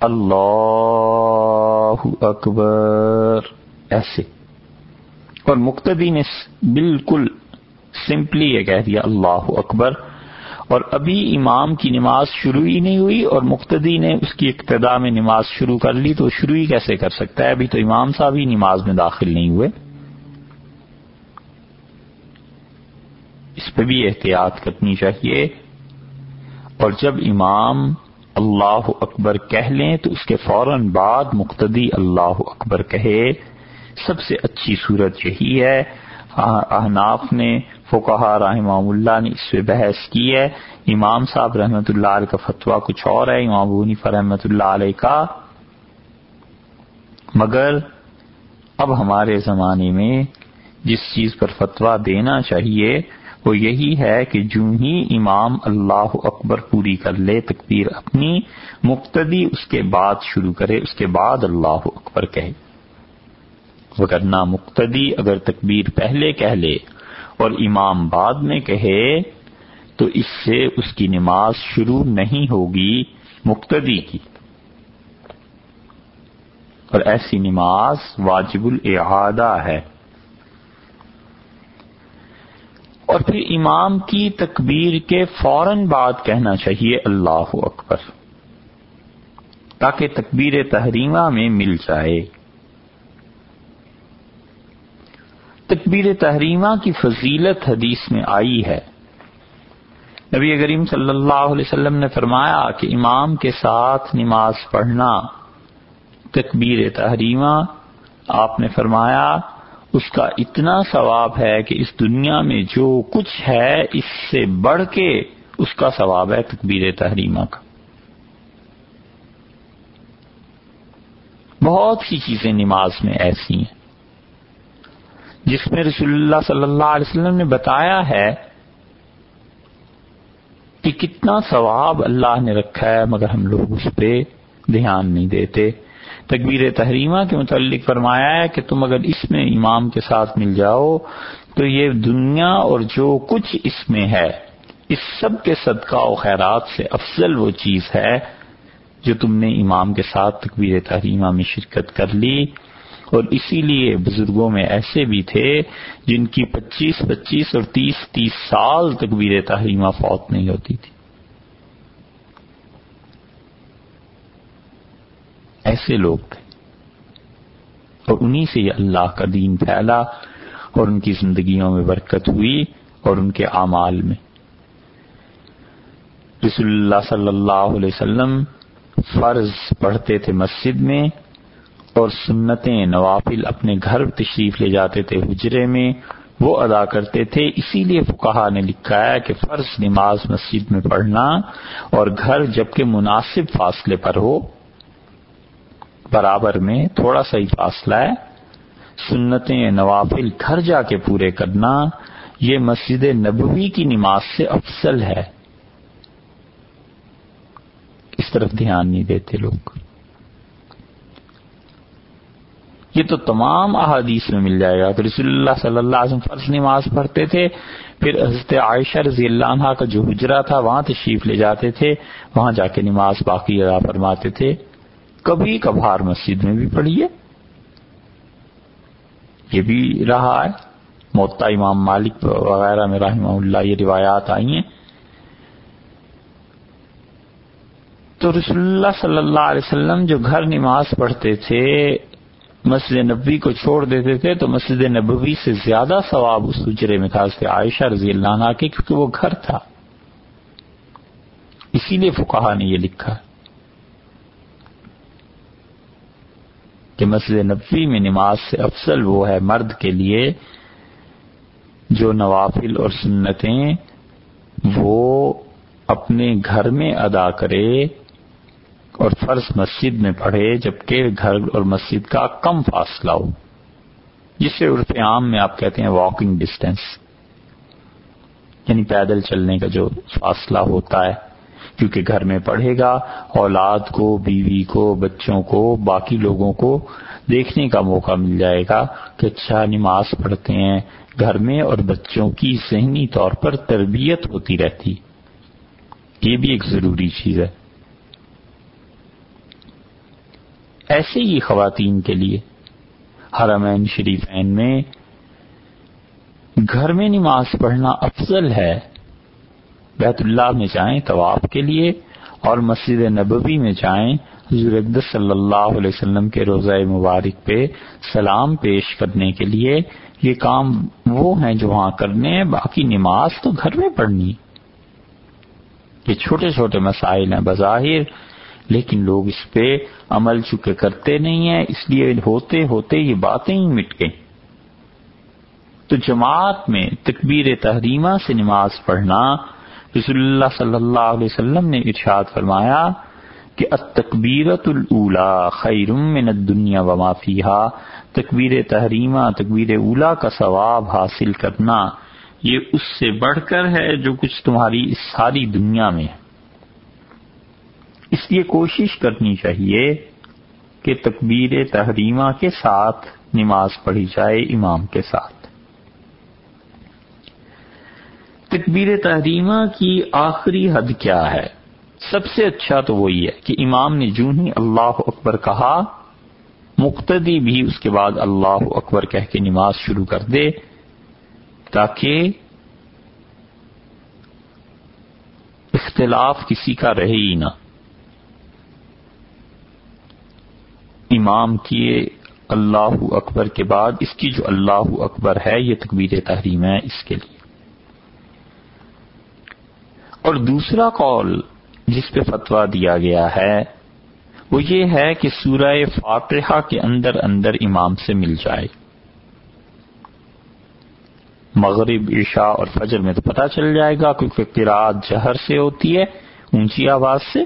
اللہ اکبر، ایسے۔ اور مقتدی نے بالکل سمپلی یہ کہہ دیا، اللہ اکبر۔ اور ابھی امام کی نماز شروع ہی نہیں ہوئی اور مقتدی نے اس کی ابتدا میں نماز شروع کر لی تو شروع ہی کیسے کر سکتا ہے؟ ابھی تو امام صاحب ہی نماز میں داخل نہیں ہوئے۔ اس پہ بھی احتیاط کرنی چاہیے۔ اور جب امام اللہ اکبر کہہ لیں تو اس کے فوراً بعد مقتدی اللہ اکبر کہے۔ سب سے اچھی صورت یہی ہے۔ احناف نے فقہ رحمہ اللہ نے اس پہ بحث کی ہے۔ امام صاحب رحمۃ اللہ علیہ کا فتویٰ کچھ اور ہے، امام ابونی رحمۃ اللہ علیہ کا۔ مگر اب ہمارے زمانے میں جس چیز پر فتویٰ دینا چاہیے، وہ یہی ہے کہ جو ہی امام اللہ اکبر پوری کر لے، تکبیر اپنی، مقتدی اس کے بعد شروع کرے، اس کے بعد اللہ اکبر کہے۔ وگرنہ مقتدی اگر تکبیر پہلے کہہ لے اور امام بعد میں کہے، تو اس سے اس کی نماز شروع نہیں ہوگی، مقتدی کی۔ اور ایسی نماز واجب الاعادہ ہے۔ اور پھر امام کی تکبیر کے فوراً بعد کہنا چاہیے، اللہ اکبر، تاکہ تکبیر تحریمہ میں مل جائے۔ تکبیر تحریمہ کی فضیلت حدیث میں آئی ہے۔ نبی کریم صلی اللہ علیہ وسلم نے فرمایا کہ امام کے ساتھ نماز پڑھنا تکبیر تحریمہ، آپ نے فرمایا اس کا اتنا ثواب ہے کہ اس دنیا میں جو کچھ ہے اس سے بڑھ کے اس کا ثواب ہے تکبیر تحریمہ کا۔ بہت سی چیزیں نماز میں ایسی ہیں۔ جس میں رسول اللہ صلی اللہ علیہ وسلم نے بتایا ہے کہ کتنا ثواب اللہ نے رکھا ہے، مگر ہم لوگ اس پہ دھیان نہیں دیتے۔ تکبیر تحریمہ کے متعلق فرمایا ہے کہ تم اگر اس میں امام کے ساتھ مل جاؤ تو یہ دنیا اور جو کچھ اس میں ہے، اس سب کے صدقہ و خیرات سے افضل وہ چیز ہے جو تم نے امام کے ساتھ تکبیر تحریمہ میں شرکت کر لی۔ اور اسی لیے بزرگوں میں ایسے بھی تھے جن کی پچیس پچیس اور تیس تیس سال تک تکبیر تحریمہ فوت نہیں ہوتی تھی۔ ایسے لوگ تھے۔ اور انہی سے یہ اللہ کا دین پھیلا اور ان کی زندگیوں میں برکت ہوئی اور ان کے اعمال میں۔ رسول اللہ صلی اللہ علیہ وسلم فرض پڑھتے تھے مسجد میں۔ اور سنتیں نوافل اپنے گھر تشریف لے جاتے تھے حجرے میں، وہ ادا کرتے تھے۔ اسی لیے فکہ نے لکھا ہے کہ فرض نماز مسجد میں پڑھنا اور گھر جبکہ مناسب فاصلے پر ہو، برابر میں تھوڑا سا ہی فاصلہ ہے۔ سنتیں نوافل گھر جا کے پورے کرنا، یہ مسجد نبوی کی نماز سے افضل ہے۔ اس طرف دھیان نہیں دیتے لوگ۔ یہ تو تمام احادیث میں مل جائے گا۔ تو رسول اللہ صلی اللہ علیہ وسلم فرض نماز پڑھتے تھے، پھر حضرت عائشہ رضی اللہ عنہ کا جو حجرا تھا، وہاں تشریف لے جاتے تھے، وہاں جا کے نماز باقی ادا فرماتے تھے۔ کبھی کبھار مسجد میں بھی پڑھیے۔ یہ بھی رہا ہے۔ موتا امام مالک وغیرہ میں رحمہ اللہ یہ روایات آئی ہیں۔ تو رسول اللہ صلی اللہ علیہ وسلم جو گھر نماز پڑھتے تھے مسجد نبوی کو چھوڑ دیتے تھے تو مسجد نبوی سے زیادہ ثواب اس اجرے میں تھا عائشہ رضی اللہ عنہ کے، کیونکہ وہ گھر تھا۔ اسی لیے فکہ نے یہ لکھا کہ مسجد نبوی میں نماز سے افضل وہ ہے مرد کے لیے جو نوافل اور سنتیں وہ اپنے گھر میں ادا کرے۔ اور فرض مسجد میں پڑھے جبکہ گھر اور مسجد کا کم فاصلہ ہو۔ جسے عرف عام میں آپ کہتے ہیں واکنگ ڈسٹینس یعنی پیدل چلنے کا جو فاصلہ ہوتا ہے، کیونکہ گھر میں پڑھے گا، اولاد کو، بیوی کو، بچوں کو، باقی لوگوں کو دیکھنے کا موقع مل جائے گا کہ اچھا نماز پڑھتے ہیں۔ گھر میں اور بچوں کی ذہنی طور پر تربیت ہوتی رہتی۔ یہ بھی ایک ضروری چیز ہے۔ ایسے ہی خواتین کے لیے۔ حرمین شریفین میں گھر میں نماز پڑھنا افضل ہے۔ بیت اللہ میں جائیں طواف کے لیے اور مسجد نبوی میں جائیں حضور اقدس صلی اللہ علیہ وسلم کے روزہ مبارک پہ سلام پیش کرنے کے لیے یہ کام وہ ہیں جو وہاں کرنے ہیں، باقی نماز تو گھر میں پڑھنی۔ یہ چھوٹے چھوٹے مسائل ہیں، بظاہر لیکن لوگ اس پہ عمل چکے کرتے نہیں ہیں، اس لیے ہوتے ہوتے یہ باتیں ہی مٹ گئیں۔ تو جماعت میں تکبیر تحریمہ سے نماز پڑھنا، رسول اللہ صلی اللہ علیہ وسلم نے ارشاد فرمایا کہ التکبیرت الاولا خیر من الدنیا وما فیہا۔ تکبیر تحریمہ، تکبیر اولا کا ثواب حاصل کرنا، یہ اس سے بڑھ کر ہے جو کچھ تمہاری اس ساری دنیا میں ہے۔ اس لیے کوشش کرنی چاہیے کہ تکبیر تحریمہ کے ساتھ نماز پڑھی جائے، امام کے ساتھ۔ تکبیر تحریمہ کی آخری حد کیا ہے؟ سب سے اچھا تو وہی ہے کہ امام نے جو ہی اللہ اکبر کہا، مقتدی بھی اس کے بعد اللہ اکبر کہہ کے نماز شروع کر دے تاکہ اختلاف کسی کا رہے ہی نہ۔ امام کیے اللہ اکبر کے بعد، اس کی جو اللہ اکبر ہے، یہ تکبیر تحریم ہے اس کے لیے۔ اور دوسرا قول جس پہ فتویٰ دیا گیا ہے، وہ یہ ہے کہ سورہ فاتحہ کے اندر اندر امام سے مل جائے۔ مغرب، عشاء اور فجر میں تو پتہ چل جائے گا، کیونکہ قرآت جہر سے ہوتی ہے، اونچی آواز سے۔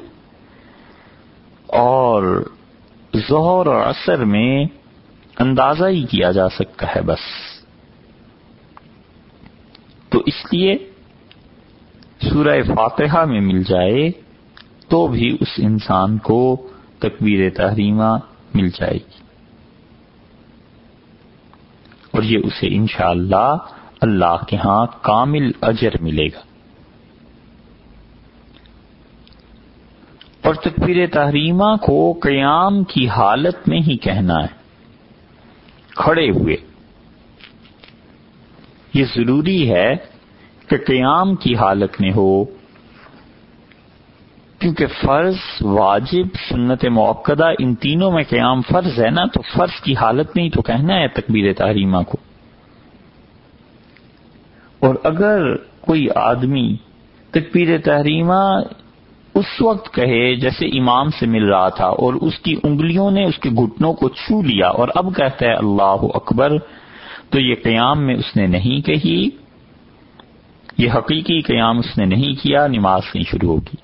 اور ظہر اور عصر میں اندازہ ہی کیا جا سکتا ہے بس۔ تو اس لیے سورہ فاتحہ میں مل جائے تو بھی اس انسان کو تکبیر تحریمہ مل جائے گی۔ اور یہ اسے انشاءاللہ اللہ اللہ کے ہاں کامل اجر ملے گا۔ اور تکبیر تحریمہ کو قیام کی حالت میں ہی کہنا ہے۔ کھڑے ہوئے۔ یہ ضروری ہے کہ قیام کی حالت میں ہو۔ کیونکہ فرض واجب، سنت موقع ان تینوں میں قیام فرض ہے نا، تو فرض کی حالت میں ہی تو کہنا ہے تکبیر تحریمہ کو۔ اور اگر کوئی آدمی تکبیر تحریمہ اس وقت کہے جیسے امام سے مل رہا تھا اور اس کی انگلیوں نے اس کے گھٹنوں کو چھو لیا اور اب کہتا ہے اللہ اکبر، تو یہ قیام میں اس نے نہیں کہی۔ یہ حقیقی قیام اس نے نہیں کیا، نماز نہیں شروع ہوگی۔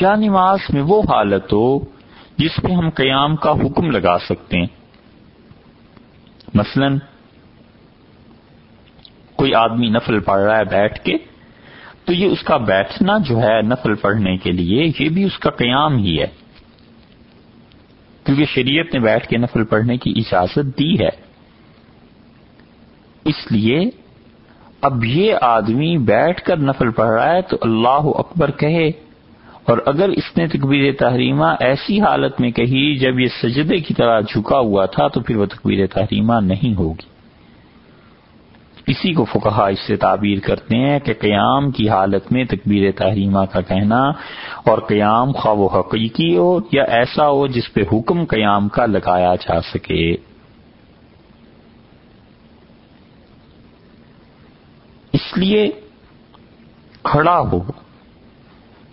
یا نماز میں وہ حالت ہو جس پہ ہم قیام کا حکم لگا سکتے ہیں۔ مثلاً کوئی آدمی نفل پڑھ رہا ہے بیٹھ کے تو یہ اس کا بیٹھنا جو ہے نفل پڑھنے کے لیے، یہ بھی اس کا قیام ہی ہے۔ کیونکہ شریعت نے بیٹھ کے نفل پڑھنے کی اجازت دی ہے۔ اس لیے اب یہ آدمی بیٹھ کر نفل پڑھ رہا ہے تو اللہ اکبر کہے۔ اور اگر اس نے تکبیر تحریمہ ایسی حالت میں کہی، جب یہ سجدے کی طرح جھکا ہوا تھا تو پھر وہ تکبیر تحریمہ نہیں ہوگی۔ اسی کو فقہا اس سے تعبیر کرتے ہیں کہ قیام کی حالت میں تکبیر تحریمہ کا کہنا اور قیام خواہ و حقیقی ہو یا ایسا ہو جس پہ حکم قیام کا لگایا جا سکے۔ اس لیے کھڑا ہو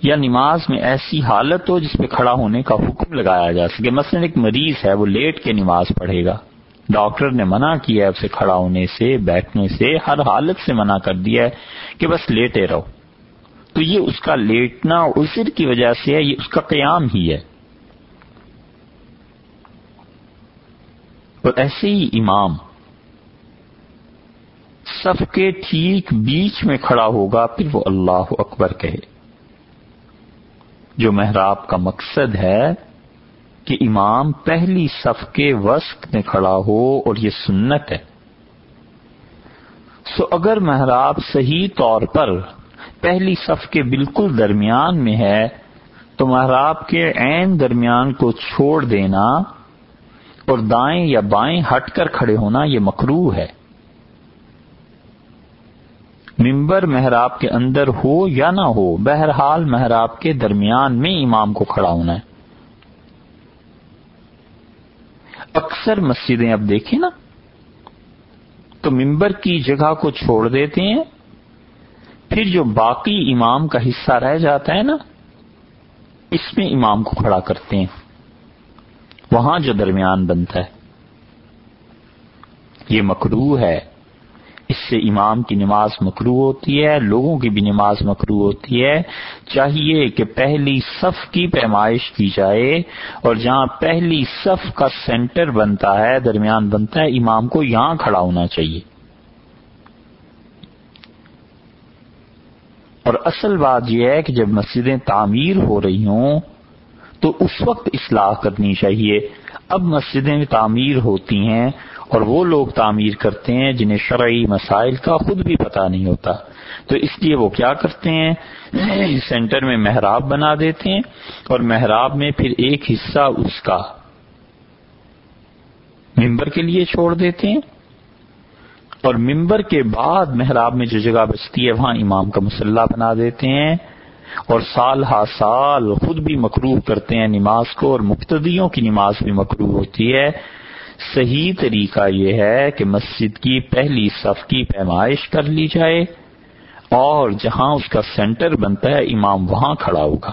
یا نماز میں ایسی حالت ہو جس پہ کھڑا ہونے کا حکم لگایا جا سکے۔ مثلا ایک مریض ہے، وہ لیٹ کے نماز پڑھے گا۔ ڈاکٹر نے منع کیا ہے، اسے کھڑا ہونے سے، بیٹھنے سے، ہر حالت سے منع کر دیا ہے کہ بس لیٹے رہو۔ تو یہ اس کا لیٹنا عذر کی وجہ سے ہے، یہ اس کا قیام ہی ہے۔ اور ایسے ہی امام صف کے ٹھیک بیچ میں کھڑا ہوگا، پھر وہ اللہ اکبر کہے۔ جو محراب کا مقصد ہے کہ امام پہلی صف کے وسط میں کھڑا ہو اور یہ سنت ہے۔ سو اگر محراب صحیح طور پر پہلی صف کے بالکل درمیان میں ہے، تو محراب کے عین درمیان کو چھوڑ دینا اور دائیں یا بائیں ہٹ کر کھڑے ہونا یہ مکرو ہے۔ ممبر محراب کے اندر ہو یا نہ ہو، بہرحال محراب کے درمیان میں امام کو کھڑا ہونا ہے۔ اکثر مسجدیں اب دیکھیں نا، تو ممبر کی جگہ کو چھوڑ دیتے ہیں، پھر جو باقی امام کا حصہ رہ جاتا ہے نا، اس میں امام کو کھڑا کرتے ہیں۔ وہاں جو درمیان بنتا ہے، یہ مکرو ہے۔ سے امام کی نماز مکرو ہوتی ہے، لوگوں کی بھی نماز مکرو ہوتی ہے۔ چاہیے کہ پہلی صف کی پیمائش کی جائے اور جہاں پہلی صف کا سینٹر بنتا ہے، درمیان بنتا ہے، امام کو یہاں کھڑا ہونا چاہیے۔ اور اصل بات یہ ہے کہ جب مسجدیں تعمیر ہو رہی ہوں تو اس وقت اصلاح کرنی چاہیے۔ اب مسجدیں تعمیر ہوتی ہیں اور وہ لوگ تعمیر کرتے ہیں جنہیں شرعی مسائل کا خود بھی پتہ نہیں ہوتا۔ تو اس لیے وہ کیا کرتے ہیں؟ سینٹر میں محراب بنا دیتے ہیں اور محراب میں پھر ایک حصہ اس کا ممبر کے لیے چھوڑ دیتے ہیں۔ اور ممبر کے بعد محراب میں جو جگہ بچتی ہے، وہاں امام کا مسلح بنا دیتے ہیں۔ اور سال ہا سال خود بھی مکروح کرتے ہیں نماز کو اور مقتدیوں کی نماز بھی مکروح ہوتی ہے۔ صحیح طریقہ یہ ہے کہ مسجد کی پہلی صف کی پیمائش کر لی جائے اور جہاں اس کا سینٹر بنتا ہے، امام وہاں کھڑا ہوگا۔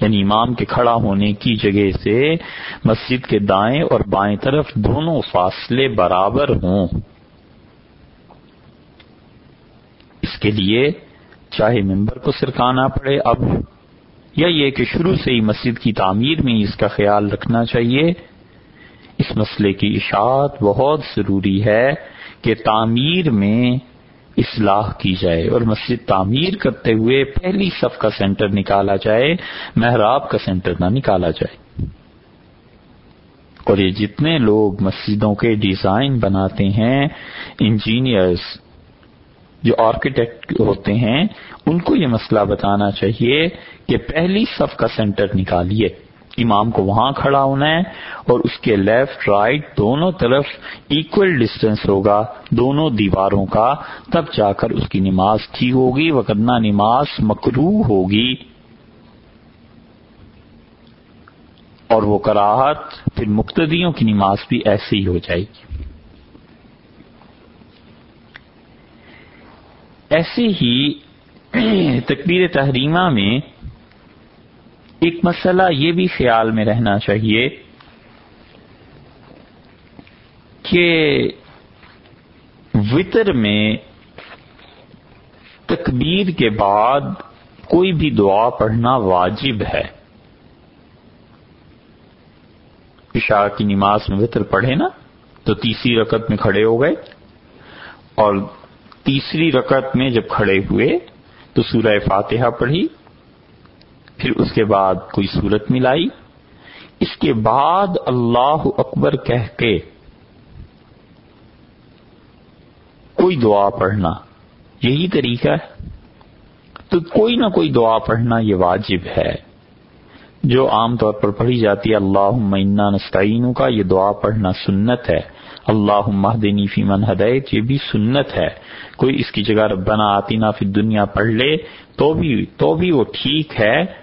یعنی امام کے کھڑا ہونے کی جگہ سے مسجد کے دائیں اور بائیں طرف دونوں فاصلے برابر ہوں۔ اس کے لیے چاہے ممبر کو سرکانا پڑے اب، یا یہ کہ شروع سے ہی مسجد کی تعمیر میں اس کا خیال رکھنا چاہیے۔ اس مسئلے کی اشاعت بہت ضروری ہے کہ تعمیر میں اصلاح کی جائے اور مسجد تعمیر کرتے ہوئے پہلی صف کا سینٹر نکالا جائے، محراب کا سینٹر نہ نکالا جائے۔ اور یہ جتنے لوگ مسجدوں کے ڈیزائن بناتے ہیں، انجینئرز جو آرکیٹیکٹ ہوتے ہیں، ان کو یہ مسئلہ بتانا چاہیے کہ پہلی صف کا سینٹر نکالیے۔ امام کو وہاں کھڑا ہونا ہے اور اس کے لیفٹ رائٹ دونوں طرف ایکول ڈسٹینس ہوگا، دونوں دیواروں کا، تب جا کر اس کی نماز ٹھیک ہوگی وکرنا نماز مکرو ہوگی۔ اور وہ کراہت پھر مقتدیوں کی نماز بھی ایسے ہی ہو جائے گی۔ ایسے ہی تکبیر تحریمہ میں ایک مسئلہ یہ بھی خیال میں رہنا چاہیے کہ وطر میں تکبیر کے بعد کوئی بھی دعا پڑھنا واجب ہے۔ عشاء کی نماز میں وطر پڑھے نا، تو تیسری رکعت میں کھڑے ہو گئے۔ اور تیسری رکعت میں جب کھڑے ہوئے تو سورہ فاتحہ پڑھی۔ پھر اس کے بعد کوئی صورت ملائی۔ اس کے بعد اللہ اکبر کہہ کے کوئی دعا پڑھنا، یہی طریقہ ہے۔ تو کوئی نہ کوئی دعا پڑھنا یہ واجب ہے۔ جو عام طور پر پڑھی جاتی ہے اللہ منا نستعین کا، یہ دعا پڑھنا سنت ہے۔ اللہ مہدنی فی من ہدایت یہ بھی سنت ہے۔ کوئی اس کی جگہ ربنا آتی نا فی دنیا پڑھ لے، تو بھی تو بھی وہ ٹھیک ہے۔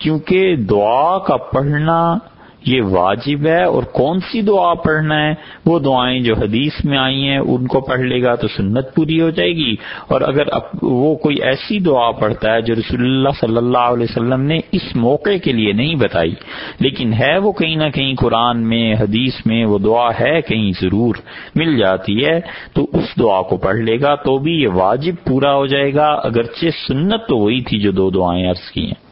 کیونکہ دعا کا پڑھنا یہ واجب ہے اور کون سی دعا پڑھنا ہے؟ وہ دعائیں جو حدیث میں آئی ہیں، ان کو پڑھ لے گا تو سنت پوری ہو جائے گی۔ اور اگر وہ کوئی ایسی دعا پڑھتا ہے جو رسول اللہ صلی اللہ علیہ وسلم نے اس موقع کے لیے نہیں بتائی، لیکن ہے وہ کہیں نہ کہیں قرآن میں، حدیث میں وہ دعا ہے کہیں ضرور مل جاتی ہے، تو اس دعا کو پڑھ لے گا تو بھی یہ واجب پورا ہو جائے گا۔ اگرچہ سنت تو وہی تھی جو دو دعائیں عرض کی ہیں۔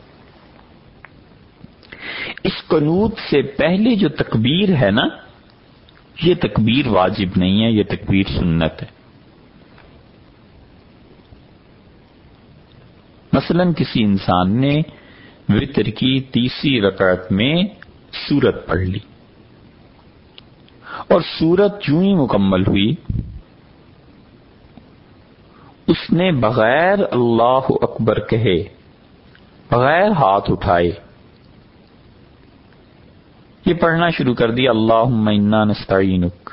اس قنوت سے پہلے جو تکبیر ہے نا، یہ تکبیر واجب نہیں ہے، یہ تکبیر سنت ہے۔ مثلا کسی انسان نے وطر کی تیسری رکعت میں سورت پڑھ لی۔ اور سورت جو ہی مکمل ہوئی، اس نے بغیر اللہ اکبر کہے، بغیر ہاتھ اٹھائے یہ پڑھنا شروع کر دیا اللہ نستعینک۔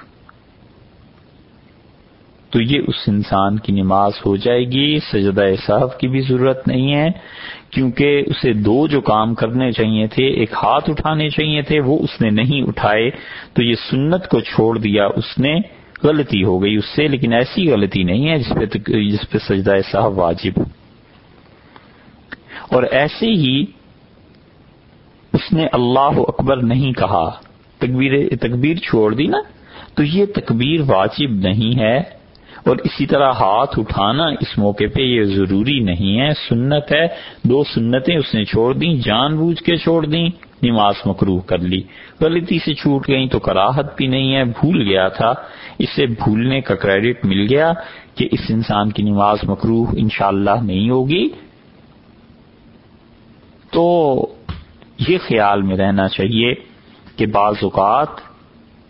تو یہ اس انسان کی نماز ہو جائے گی، سجدہ صاحب کی بھی ضرورت نہیں ہے، کیونکہ اسے دو جو کام کرنے چاہیے تھے، ایک ہاتھ اٹھانے چاہیے تھے، وہ اس نے نہیں اٹھائے، تو یہ سنت کو چھوڑ دیا، اس نے غلطی ہو گئی اس سے، لیکن ایسی غلطی نہیں ہے جس پہ جس پہ سجدہ صاحب واجب اور ایسے ہی اس نے اللہ اکبر نہیں کہا۔ تکبیر تکبیر چھوڑ دی نا؟ تو یہ تکبیر واجب نہیں ہے۔ اور اسی طرح ہاتھ اٹھانا اس موقع پہ یہ ضروری نہیں ہے۔ سنت ہے۔ دو سنتیں اس نے چھوڑ دیں۔ جان بوجھ کے چھوڑ دیں۔ نماز مکروح کر لی۔ غلطی سے چھوٹ گئی تو کراہت بھی نہیں ہے۔ بھول گیا تھا۔ اسے بھولنے کا کریڈٹ مل گیا کہ اس انسان کی نماز مکروح انشاءاللہ نہیں ہوگی۔ تو یہ خیال میں رہنا چاہیے کہ بعض اوقات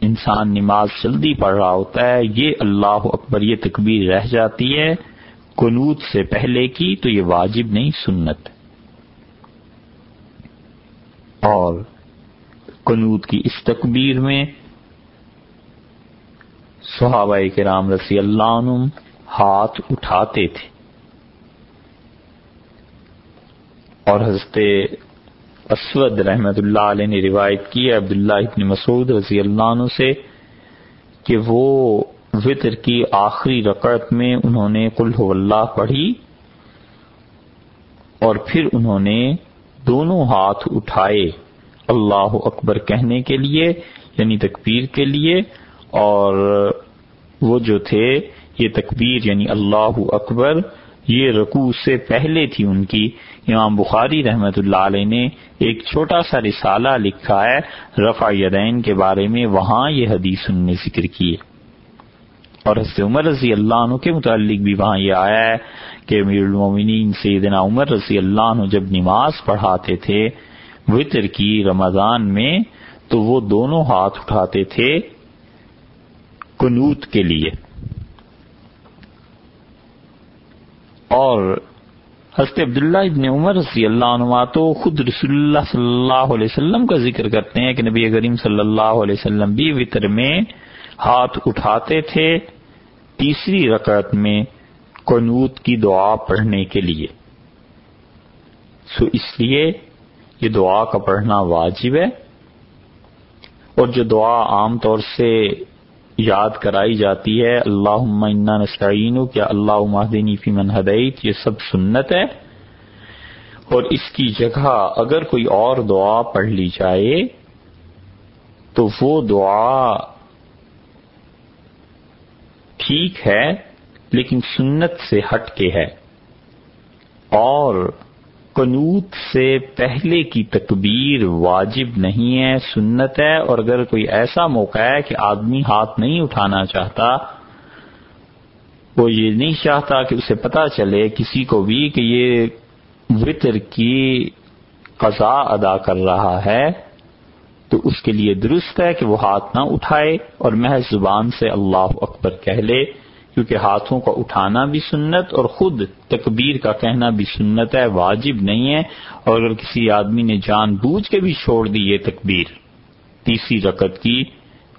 انسان نماز جلدی پڑھ رہا ہوتا ہے، یہ اللہ اکبر یہ تکبیر رہ جاتی ہے، قنوت سے پہلے کی تو یہ واجب نہیں، سنت۔ اور قنوت کی اس تکبیر میں صحابہ کرام رسی اللہ عنہ ہاتھ اٹھاتے تھے۔ اور حضرت اسود رحمت اللہ علیہ نے روایت کی ہے عبداللہ ابن مسعود رضی اللہ عنہ سے کہ وہ وطر کی آخری رکعت میں انہوں نے کل ہو اللہ پڑھی اور پھر انہوں نے دونوں ہاتھ اٹھائے اللہ اکبر کہنے کے لیے یعنی تکبیر کے لیے، اور وہ جو تھے، یہ تکبیر یعنی اللہ اکبر، یہ رکوع سے پہلے تھی ان کی۔ امام بخاری رحمت اللہ علیہ نے ایک چھوٹا سا رسالہ لکھا ہے، رفع یدین کے بارے میں، وہاں یہ حدیث ان نے ذکر کی ہے۔ اور حضرت عمر رضی اللہ عنہ کے متعلق بھی وہاں یہ آیا ہے کہ امیر المومنین سیدنا عمر رضی اللہ عنہ جب نماز پڑھاتے تھے، وطر کی رمضان میں تو وہ دونوں ہاتھ اٹھاتے تھے کنوت کے لیے۔ اور حضرت عبداللہ ابن عمر رضی اللہ عنہ تو خود رسول اللہ صلی اللہ علیہ وسلم کا ذکر کرتے ہیں کہ نبی کریم صلی اللہ علیہ وسلم بھی وطر میں ہاتھ اٹھاتے تھے تیسری رکعت میں قنوت کی دعا پڑھنے کے لیے۔ سو اس لیے یہ دعا کا پڑھنا واجب ہے اور جو دعا عام طور سے یاد کرائی جاتی ہے۔ اللہ نستعین کیا اللہ مہدنی فی من ہدعیت یہ سب سنت ہے۔ اور اس کی جگہ اگر کوئی اور دعا پڑھ لی جائے، تو وہ دعا ٹھیک ہے، لیکن سنت سے ہٹ کے ہے۔ اور قنوت سے پہلے کی تکبیر واجب نہیں ہے، سنت ہے، اور اگر کوئی ایسا موقع ہے کہ آدمی ہاتھ نہیں اٹھانا چاہتا، وہ یہ نہیں چاہتا کہ اسے پتا چلے کسی کو بھی کہ یہ وطر کی قضا ادا کر رہا ہے۔ تو اس کے لیے درست ہے کہ وہ ہاتھ نہ اٹھائے اور محض زبان سے اللہ اکبر کہہ لے۔ کیونکہ ہاتھوں کا اٹھانا بھی سنت اور خود تکبیر کا کہنا بھی سنت ہے، واجب نہیں ہے۔ اور اگر کسی آدمی نے جان بوجھ کے بھی چھوڑ دی یہ تکبیر، تیسری رکت کی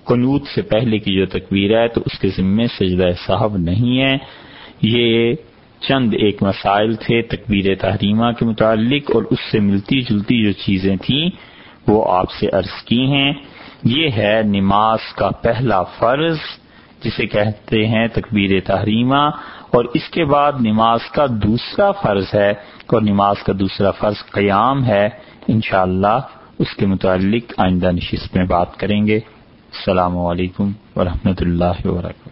قنوت سے پہلے کی جو تکبیر ہے تو اس کے ذمے سجدہ صاحب نہیں ہے۔ یہ چند ایک مسائل تھے تکبیر تحریمہ کے متعلق اور اس سے ملتی جلتی جو چیزیں تھیں وہ آپ سے عرض کی ہیں۔ یہ ہے نماز کا پہلا فرض۔ جسے کہتے ہیں تکبیر تحریمہ، اور اس کے بعد نماز کا دوسرا فرض ہے، اور نماز کا دوسرا فرض قیام ہے، انشاءاللہ اس کے متعلق آئندہ نشست میں بات کریں گے۔ السلام علیکم ورحمۃ اللہ وبرکاتہ۔